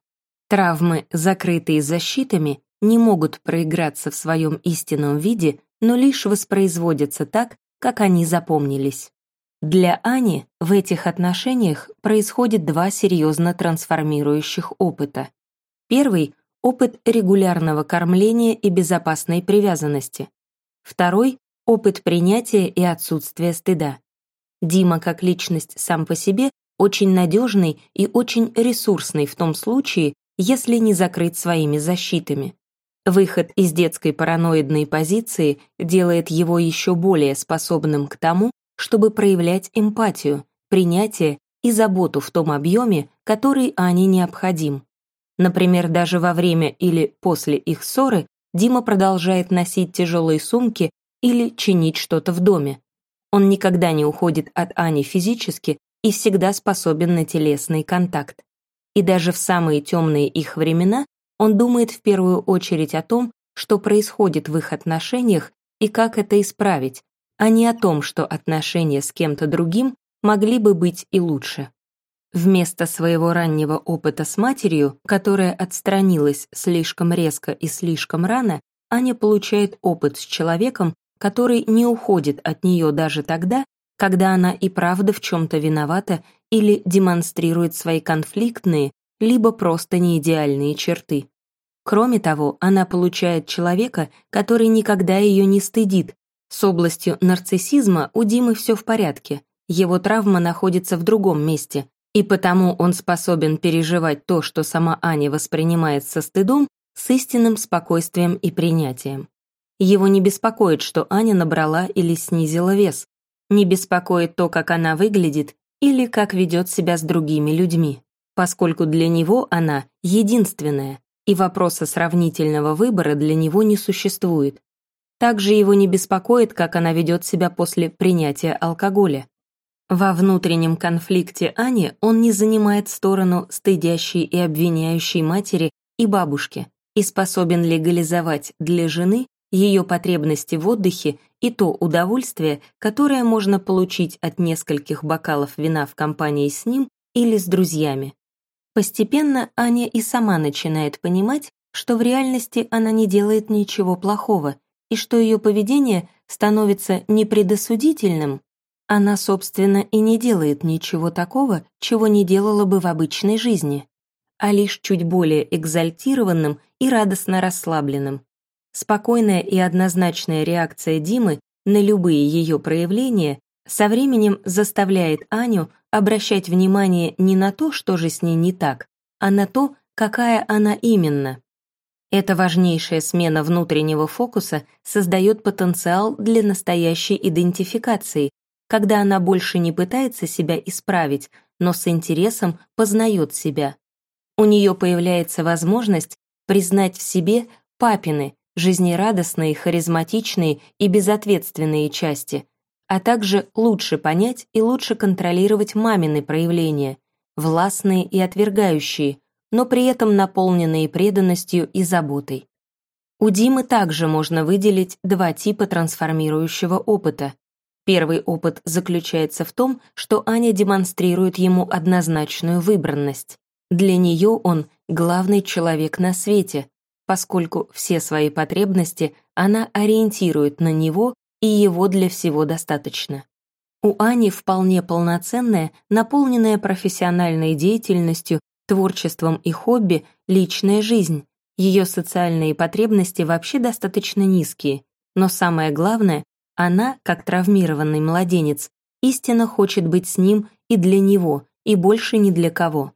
Травмы, закрытые защитами, не могут проиграться в своем истинном виде, но лишь воспроизводятся так, как они запомнились. Для Ани в этих отношениях происходит два серьезно трансформирующих опыта. Первый — опыт регулярного кормления и безопасной привязанности. Второй — опыт принятия и отсутствия стыда. Дима как личность сам по себе очень надежный и очень ресурсный в том случае, если не закрыт своими защитами. Выход из детской параноидной позиции делает его еще более способным к тому, чтобы проявлять эмпатию, принятие и заботу в том объеме, который Ане необходим. Например, даже во время или после их ссоры Дима продолжает носить тяжелые сумки или чинить что-то в доме. Он никогда не уходит от Ани физически и всегда способен на телесный контакт. И даже в самые темные их времена он думает в первую очередь о том, что происходит в их отношениях и как это исправить, а не о том, что отношения с кем-то другим могли бы быть и лучше. Вместо своего раннего опыта с матерью, которая отстранилась слишком резко и слишком рано, Аня получает опыт с человеком, который не уходит от нее даже тогда, когда она и правда в чем-то виновата или демонстрирует свои конфликтные, либо просто неидеальные черты. Кроме того, она получает человека, который никогда ее не стыдит, С областью нарциссизма у Димы все в порядке, его травма находится в другом месте, и потому он способен переживать то, что сама Аня воспринимает со стыдом, с истинным спокойствием и принятием. Его не беспокоит, что Аня набрала или снизила вес, не беспокоит то, как она выглядит или как ведет себя с другими людьми, поскольку для него она единственная, и вопроса сравнительного выбора для него не существует. Также его не беспокоит, как она ведет себя после принятия алкоголя. Во внутреннем конфликте Ани он не занимает сторону стыдящей и обвиняющей матери и бабушки и способен легализовать для жены ее потребности в отдыхе и то удовольствие, которое можно получить от нескольких бокалов вина в компании с ним или с друзьями. Постепенно Аня и сама начинает понимать, что в реальности она не делает ничего плохого и что ее поведение становится непредосудительным. Она, собственно, и не делает ничего такого, чего не делала бы в обычной жизни, а лишь чуть более экзальтированным и радостно расслабленным. Спокойная и однозначная реакция Димы на любые ее проявления со временем заставляет Аню обращать внимание не на то, что же с ней не так, а на то, какая она именно. Эта важнейшая смена внутреннего фокуса создает потенциал для настоящей идентификации, когда она больше не пытается себя исправить, но с интересом познает себя. У нее появляется возможность признать в себе папины, жизнерадостные, харизматичные и безответственные части, а также лучше понять и лучше контролировать мамины проявления, властные и отвергающие, но при этом наполненные преданностью и заботой. У Димы также можно выделить два типа трансформирующего опыта. Первый опыт заключается в том, что Аня демонстрирует ему однозначную выбранность. Для нее он главный человек на свете, поскольку все свои потребности она ориентирует на него, и его для всего достаточно. У Ани вполне полноценная, наполненная профессиональной деятельностью, творчеством и хобби личная жизнь. Ее социальные потребности вообще достаточно низкие, но самое главное, она, как травмированный младенец, истинно хочет быть с ним и для него, и больше ни для кого.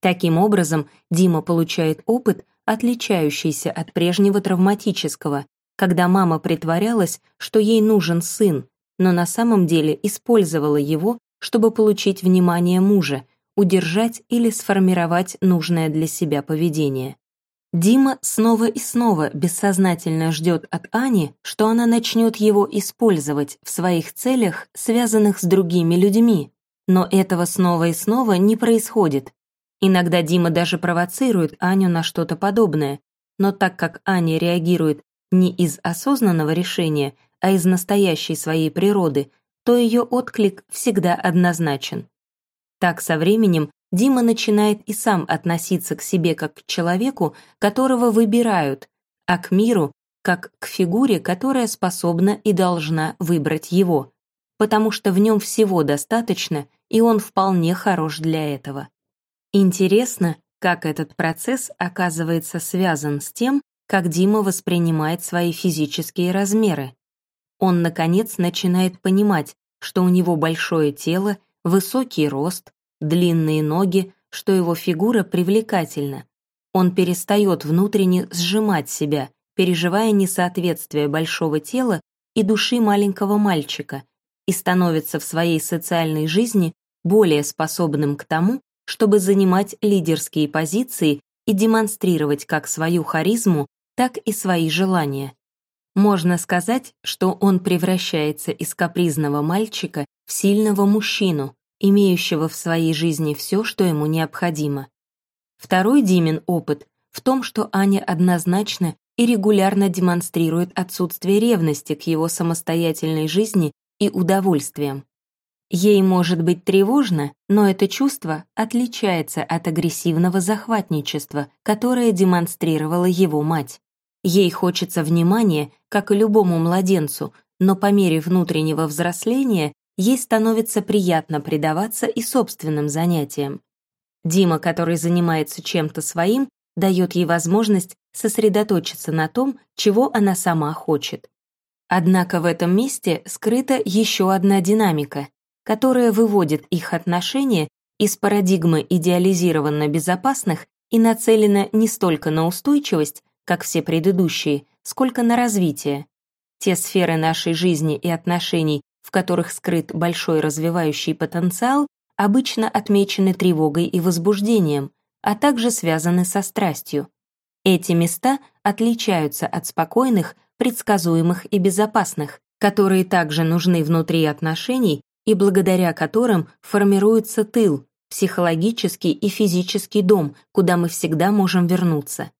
Таким образом, Дима получает опыт, отличающийся от прежнего травматического, когда мама притворялась, что ей нужен сын, но на самом деле использовала его, чтобы получить внимание мужа, удержать или сформировать нужное для себя поведение. Дима снова и снова бессознательно ждет от Ани, что она начнет его использовать в своих целях, связанных с другими людьми. Но этого снова и снова не происходит, Иногда Дима даже провоцирует Аню на что-то подобное, но так как Аня реагирует не из осознанного решения, а из настоящей своей природы, то ее отклик всегда однозначен. Так со временем Дима начинает и сам относиться к себе как к человеку, которого выбирают, а к миру как к фигуре, которая способна и должна выбрать его, потому что в нем всего достаточно, и он вполне хорош для этого. Интересно, как этот процесс оказывается связан с тем, как Дима воспринимает свои физические размеры. Он, наконец, начинает понимать, что у него большое тело, высокий рост, длинные ноги, что его фигура привлекательна. Он перестает внутренне сжимать себя, переживая несоответствие большого тела и души маленького мальчика, и становится в своей социальной жизни более способным к тому, чтобы занимать лидерские позиции и демонстрировать как свою харизму, так и свои желания. Можно сказать, что он превращается из капризного мальчика в сильного мужчину, имеющего в своей жизни все, что ему необходимо. Второй Димин опыт в том, что Аня однозначно и регулярно демонстрирует отсутствие ревности к его самостоятельной жизни и удовольствиям. Ей может быть тревожно, но это чувство отличается от агрессивного захватничества, которое демонстрировала его мать. Ей хочется внимания, как и любому младенцу, но по мере внутреннего взросления ей становится приятно предаваться и собственным занятиям. Дима, который занимается чем-то своим, дает ей возможность сосредоточиться на том, чего она сама хочет. Однако в этом месте скрыта еще одна динамика, которая выводит их отношения из парадигмы идеализированно безопасных и нацелена не столько на устойчивость, как все предыдущие, сколько на развитие. Те сферы нашей жизни и отношений, в которых скрыт большой развивающий потенциал, обычно отмечены тревогой и возбуждением, а также связаны со страстью. Эти места отличаются от спокойных, предсказуемых и безопасных, которые также нужны внутри отношений и благодаря которым формируется тыл, психологический и физический дом, куда мы всегда можем вернуться.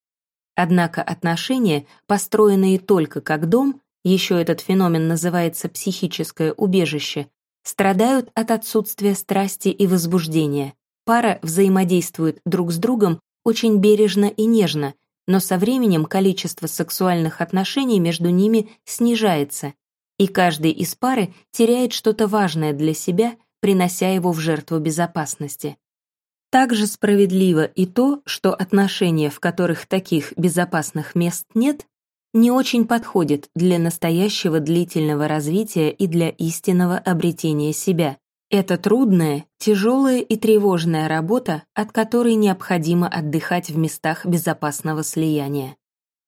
Однако отношения, построенные только как дом, еще этот феномен называется психическое убежище, страдают от отсутствия страсти и возбуждения. Пара взаимодействует друг с другом очень бережно и нежно, но со временем количество сексуальных отношений между ними снижается, и каждый из пары теряет что-то важное для себя, принося его в жертву безопасности. Также справедливо и то, что отношения, в которых таких безопасных мест нет, не очень подходит для настоящего длительного развития и для истинного обретения себя. Это трудная, тяжелая и тревожная работа, от которой необходимо отдыхать в местах безопасного слияния.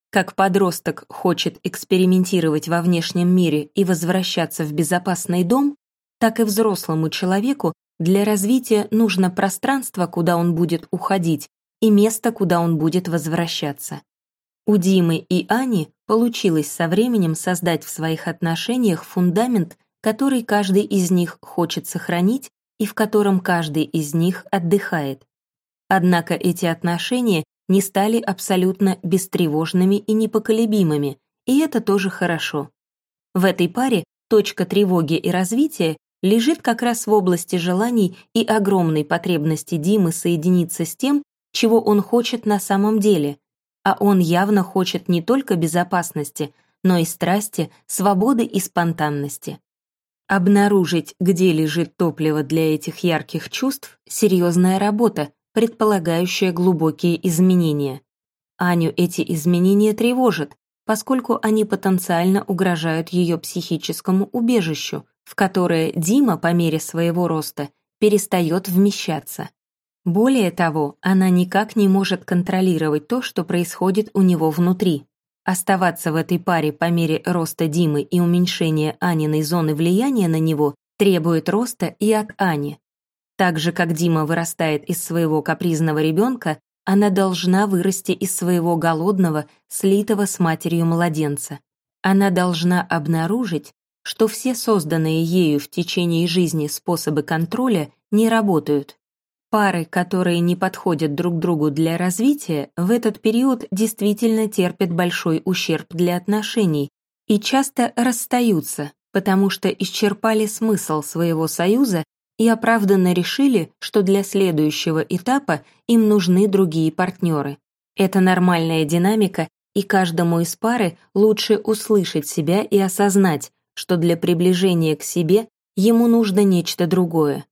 Как подросток хочет экспериментировать во внешнем мире и возвращаться в безопасный дом, так и взрослому человеку для развития нужно пространство, куда он будет уходить, и место, куда он будет возвращаться. У Димы и Ани получилось со временем создать в своих отношениях фундамент, который каждый из них хочет сохранить и в котором каждый из них отдыхает. Однако эти отношения не стали абсолютно бестревожными и непоколебимыми, и это тоже хорошо. В этой паре точка тревоги и развития лежит как раз в области желаний и огромной потребности Димы соединиться с тем, чего он хочет на самом деле, а он явно хочет не только безопасности, но и страсти, свободы и спонтанности. Обнаружить, где лежит топливо для этих ярких чувств, серьезная работа, предполагающая глубокие изменения. Аню эти изменения тревожат, поскольку они потенциально угрожают ее психическому убежищу, в которое Дима по мере своего роста перестает вмещаться. Более того, она никак не может контролировать то, что происходит у него внутри. Оставаться в этой паре по мере роста Димы и уменьшения Аниной зоны влияния на него требует роста и от Ани. Так же, как Дима вырастает из своего капризного ребенка, она должна вырасти из своего голодного, слитого с матерью младенца. Она должна обнаружить, что все созданные ею в течение жизни способы контроля не работают. Пары, которые не подходят друг другу для развития, в этот период действительно терпят большой ущерб для отношений и часто расстаются, потому что исчерпали смысл своего союза и оправданно решили, что для следующего этапа им нужны другие партнеры. Это нормальная динамика, и каждому из пары лучше услышать себя и осознать, что для приближения к себе ему нужно нечто другое.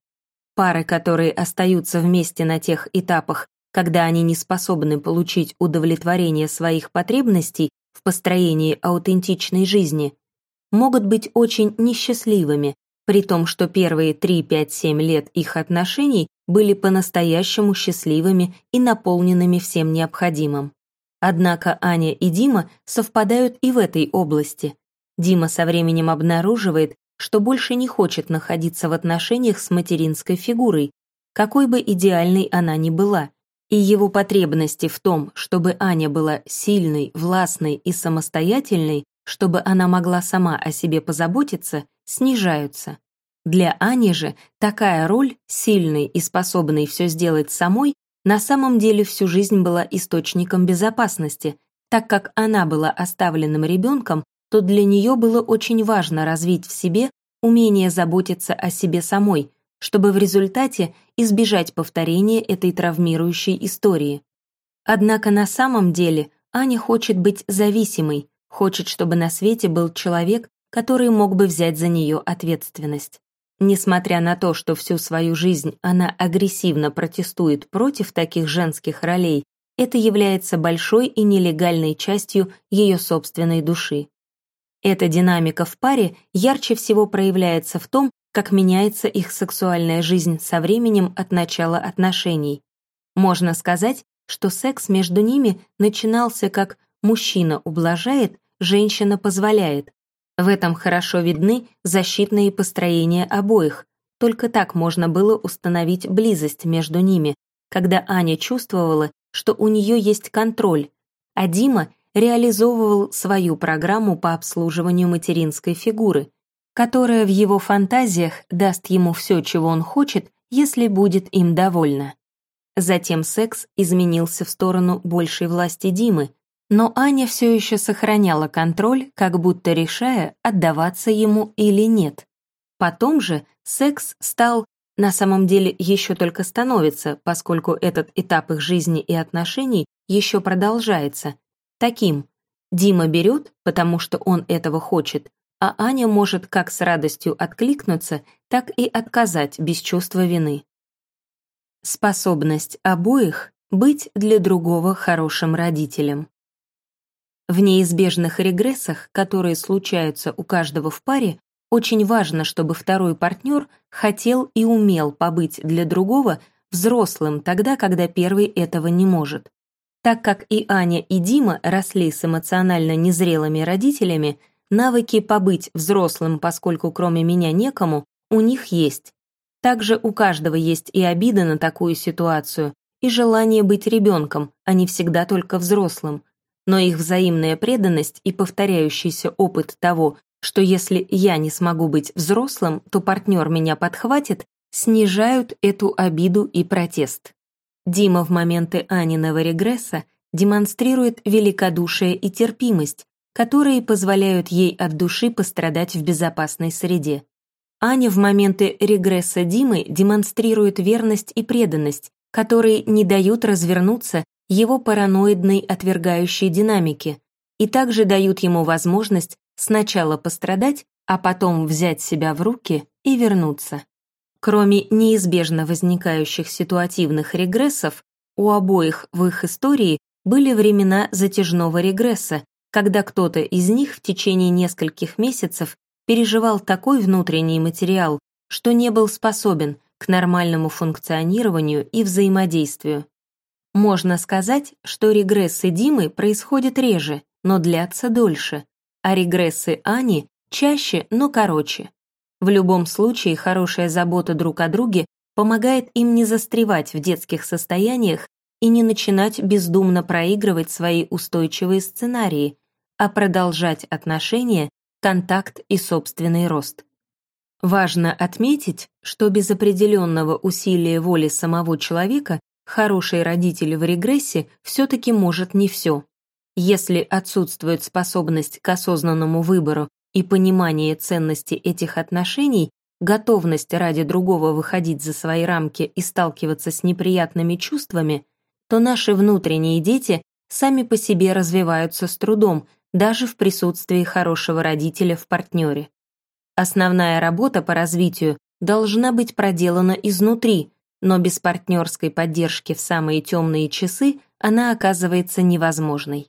Пары, которые остаются вместе на тех этапах, когда они не способны получить удовлетворение своих потребностей в построении аутентичной жизни, могут быть очень несчастливыми, при том, что первые 3-5-7 лет их отношений были по-настоящему счастливыми и наполненными всем необходимым. Однако Аня и Дима совпадают и в этой области. Дима со временем обнаруживает, что больше не хочет находиться в отношениях с материнской фигурой, какой бы идеальной она ни была, и его потребности в том, чтобы Аня была сильной, властной и самостоятельной, чтобы она могла сама о себе позаботиться, снижаются. Для Ани же такая роль, сильной и способной все сделать самой, на самом деле всю жизнь была источником безопасности, так как она была оставленным ребенком то для нее было очень важно развить в себе умение заботиться о себе самой, чтобы в результате избежать повторения этой травмирующей истории. Однако на самом деле Аня хочет быть зависимой, хочет, чтобы на свете был человек, который мог бы взять за нее ответственность. Несмотря на то, что всю свою жизнь она агрессивно протестует против таких женских ролей, это является большой и нелегальной частью ее собственной души. Эта динамика в паре ярче всего проявляется в том, как меняется их сексуальная жизнь со временем от начала отношений. Можно сказать, что секс между ними начинался как «мужчина ублажает, женщина позволяет». В этом хорошо видны защитные построения обоих. Только так можно было установить близость между ними, когда Аня чувствовала, что у нее есть контроль, а Дима реализовывал свою программу по обслуживанию материнской фигуры, которая в его фантазиях даст ему все, чего он хочет, если будет им довольна. Затем секс изменился в сторону большей власти Димы, но Аня все еще сохраняла контроль, как будто решая, отдаваться ему или нет. Потом же секс стал, на самом деле еще только становится, поскольку этот этап их жизни и отношений еще продолжается, таким. Дима берет, потому что он этого хочет, а Аня может как с радостью откликнуться, так и отказать без чувства вины. Способность обоих быть для другого хорошим родителем. В неизбежных регрессах, которые случаются у каждого в паре, очень важно, чтобы второй партнер хотел и умел побыть для другого взрослым тогда, когда первый этого не может. Так как и Аня, и Дима росли с эмоционально незрелыми родителями, навыки побыть взрослым, поскольку кроме меня некому, у них есть. Также у каждого есть и обида на такую ситуацию, и желание быть ребенком, а не всегда только взрослым. Но их взаимная преданность и повторяющийся опыт того, что если я не смогу быть взрослым, то партнер меня подхватит, снижают эту обиду и протест. Дима в моменты Аниного регресса демонстрирует великодушие и терпимость, которые позволяют ей от души пострадать в безопасной среде. Аня в моменты регресса Димы демонстрирует верность и преданность, которые не дают развернуться его параноидной отвергающей динамике и также дают ему возможность сначала пострадать, а потом взять себя в руки и вернуться. Кроме неизбежно возникающих ситуативных регрессов, у обоих в их истории были времена затяжного регресса, когда кто-то из них в течение нескольких месяцев переживал такой внутренний материал, что не был способен к нормальному функционированию и взаимодействию. Можно сказать, что регрессы Димы происходят реже, но длятся дольше, а регрессы Ани чаще, но короче. В любом случае, хорошая забота друг о друге помогает им не застревать в детских состояниях и не начинать бездумно проигрывать свои устойчивые сценарии, а продолжать отношения, контакт и собственный рост. Важно отметить, что без определенного усилия воли самого человека хороший родитель в регрессе все-таки может не все. Если отсутствует способность к осознанному выбору и понимание ценности этих отношений, готовность ради другого выходить за свои рамки и сталкиваться с неприятными чувствами, то наши внутренние дети сами по себе развиваются с трудом, даже в присутствии хорошего родителя в партнере. Основная работа по развитию должна быть проделана изнутри, но без партнерской поддержки в самые темные часы она оказывается невозможной.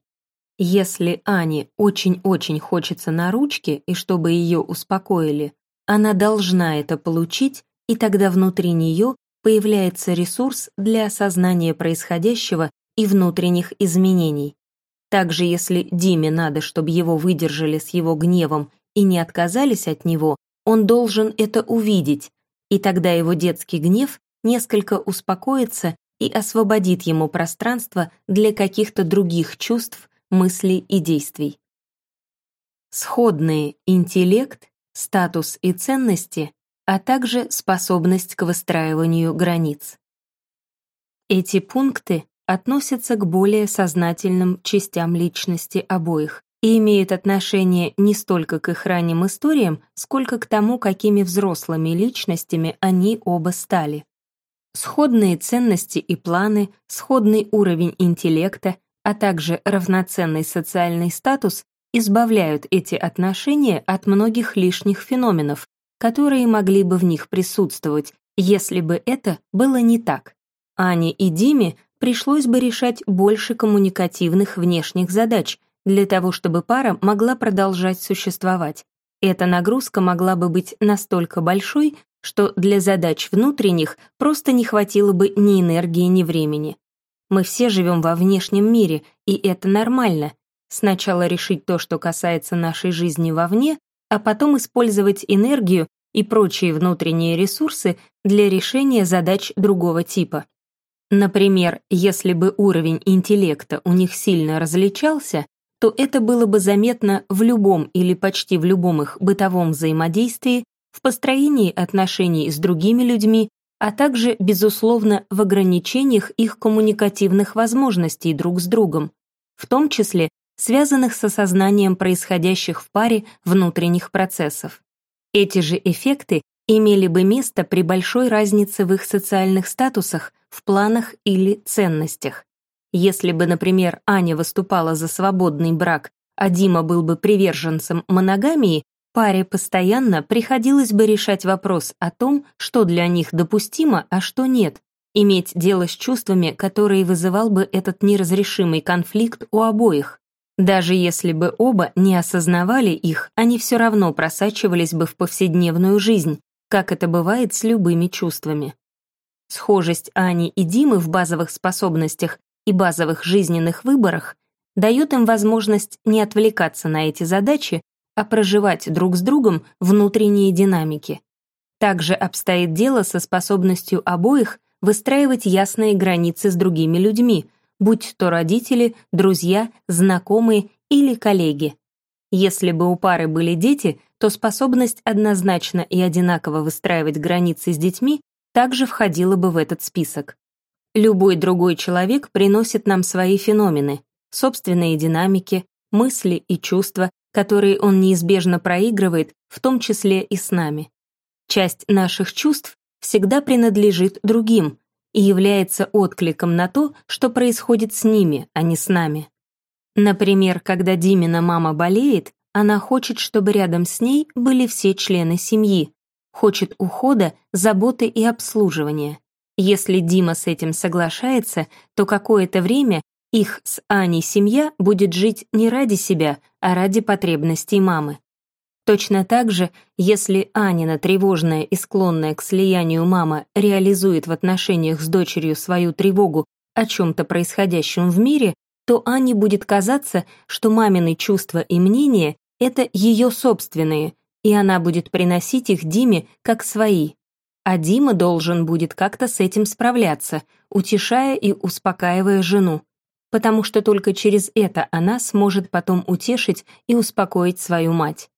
Если Ане очень-очень хочется на ручке и чтобы ее успокоили, она должна это получить, и тогда внутри нее появляется ресурс для осознания происходящего и внутренних изменений. Также если Диме надо, чтобы его выдержали с его гневом и не отказались от него, он должен это увидеть, и тогда его детский гнев несколько успокоится и освободит ему пространство для каких-то других чувств, мыслей и действий. Сходные интеллект, статус и ценности, а также способность к выстраиванию границ. Эти пункты относятся к более сознательным частям личности обоих и имеют отношение не столько к их ранним историям, сколько к тому, какими взрослыми личностями они оба стали. Сходные ценности и планы, сходный уровень интеллекта, а также равноценный социальный статус избавляют эти отношения от многих лишних феноменов, которые могли бы в них присутствовать, если бы это было не так. Ане и Диме пришлось бы решать больше коммуникативных внешних задач, для того, чтобы пара могла продолжать существовать. Эта нагрузка могла бы быть настолько большой, что для задач внутренних просто не хватило бы ни энергии, ни времени. Мы все живем во внешнем мире, и это нормально. Сначала решить то, что касается нашей жизни вовне, а потом использовать энергию и прочие внутренние ресурсы для решения задач другого типа. Например, если бы уровень интеллекта у них сильно различался, то это было бы заметно в любом или почти в любом их бытовом взаимодействии, в построении отношений с другими людьми, а также, безусловно, в ограничениях их коммуникативных возможностей друг с другом, в том числе связанных с осознанием происходящих в паре внутренних процессов. Эти же эффекты имели бы место при большой разнице в их социальных статусах, в планах или ценностях. Если бы, например, Аня выступала за свободный брак, а Дима был бы приверженцем моногамии, паре постоянно приходилось бы решать вопрос о том, что для них допустимо, а что нет, иметь дело с чувствами, которые вызывал бы этот неразрешимый конфликт у обоих. Даже если бы оба не осознавали их, они все равно просачивались бы в повседневную жизнь, как это бывает с любыми чувствами. Схожесть Ани и Димы в базовых способностях и базовых жизненных выборах дает им возможность не отвлекаться на эти задачи, а проживать друг с другом внутренние динамики. Также обстоит дело со способностью обоих выстраивать ясные границы с другими людьми, будь то родители, друзья, знакомые или коллеги. Если бы у пары были дети, то способность однозначно и одинаково выстраивать границы с детьми также входила бы в этот список. Любой другой человек приносит нам свои феномены, собственные динамики, мысли и чувства, которые он неизбежно проигрывает, в том числе и с нами. Часть наших чувств всегда принадлежит другим, и является откликом на то, что происходит с ними, а не с нами. Например, когда Димина мама болеет, она хочет, чтобы рядом с ней были все члены семьи, хочет ухода, заботы и обслуживания. Если Дима с этим соглашается, то какое-то время их с Аней семья будет жить не ради себя, а ради потребностей мамы. Точно так же, если Анина тревожная и склонная к слиянию мама реализует в отношениях с дочерью свою тревогу о чем-то происходящем в мире, то Ане будет казаться, что мамины чувства и мнения — это ее собственные, и она будет приносить их Диме как свои. А Дима должен будет как-то с этим справляться, утешая и успокаивая жену, потому что только через это она сможет потом утешить и успокоить свою мать.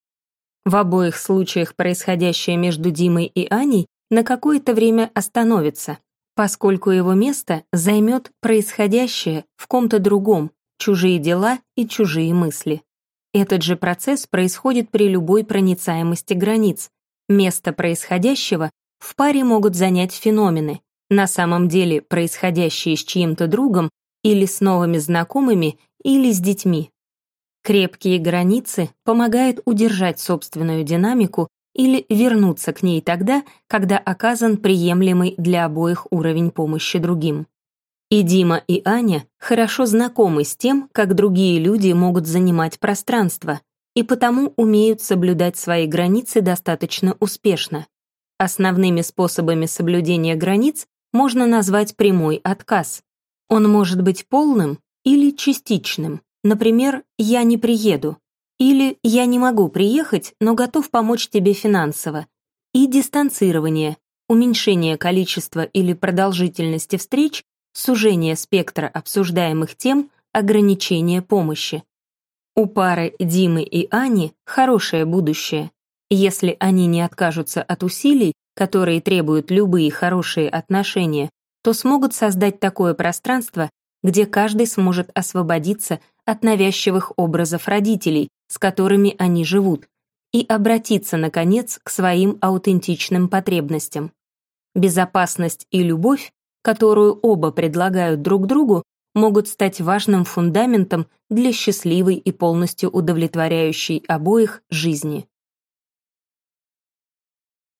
В обоих случаях происходящее между Димой и Аней на какое-то время остановится, поскольку его место займет происходящее в ком-то другом, чужие дела и чужие мысли. Этот же процесс происходит при любой проницаемости границ. Место происходящего в паре могут занять феномены, на самом деле происходящие с чьим-то другом или с новыми знакомыми, или с детьми. Крепкие границы помогают удержать собственную динамику или вернуться к ней тогда, когда оказан приемлемый для обоих уровень помощи другим. И Дима, и Аня хорошо знакомы с тем, как другие люди могут занимать пространство, и потому умеют соблюдать свои границы достаточно успешно. Основными способами соблюдения границ можно назвать прямой отказ. Он может быть полным или частичным. Например, «я не приеду» или «я не могу приехать, но готов помочь тебе финансово». И дистанцирование, уменьшение количества или продолжительности встреч, сужение спектра обсуждаемых тем, ограничение помощи. У пары Димы и Ани хорошее будущее. Если они не откажутся от усилий, которые требуют любые хорошие отношения, то смогут создать такое пространство, где каждый сможет освободиться от навязчивых образов родителей, с которыми они живут, и обратиться, наконец, к своим аутентичным потребностям. Безопасность и любовь, которую оба предлагают друг другу, могут стать важным фундаментом для счастливой и полностью удовлетворяющей обоих жизни.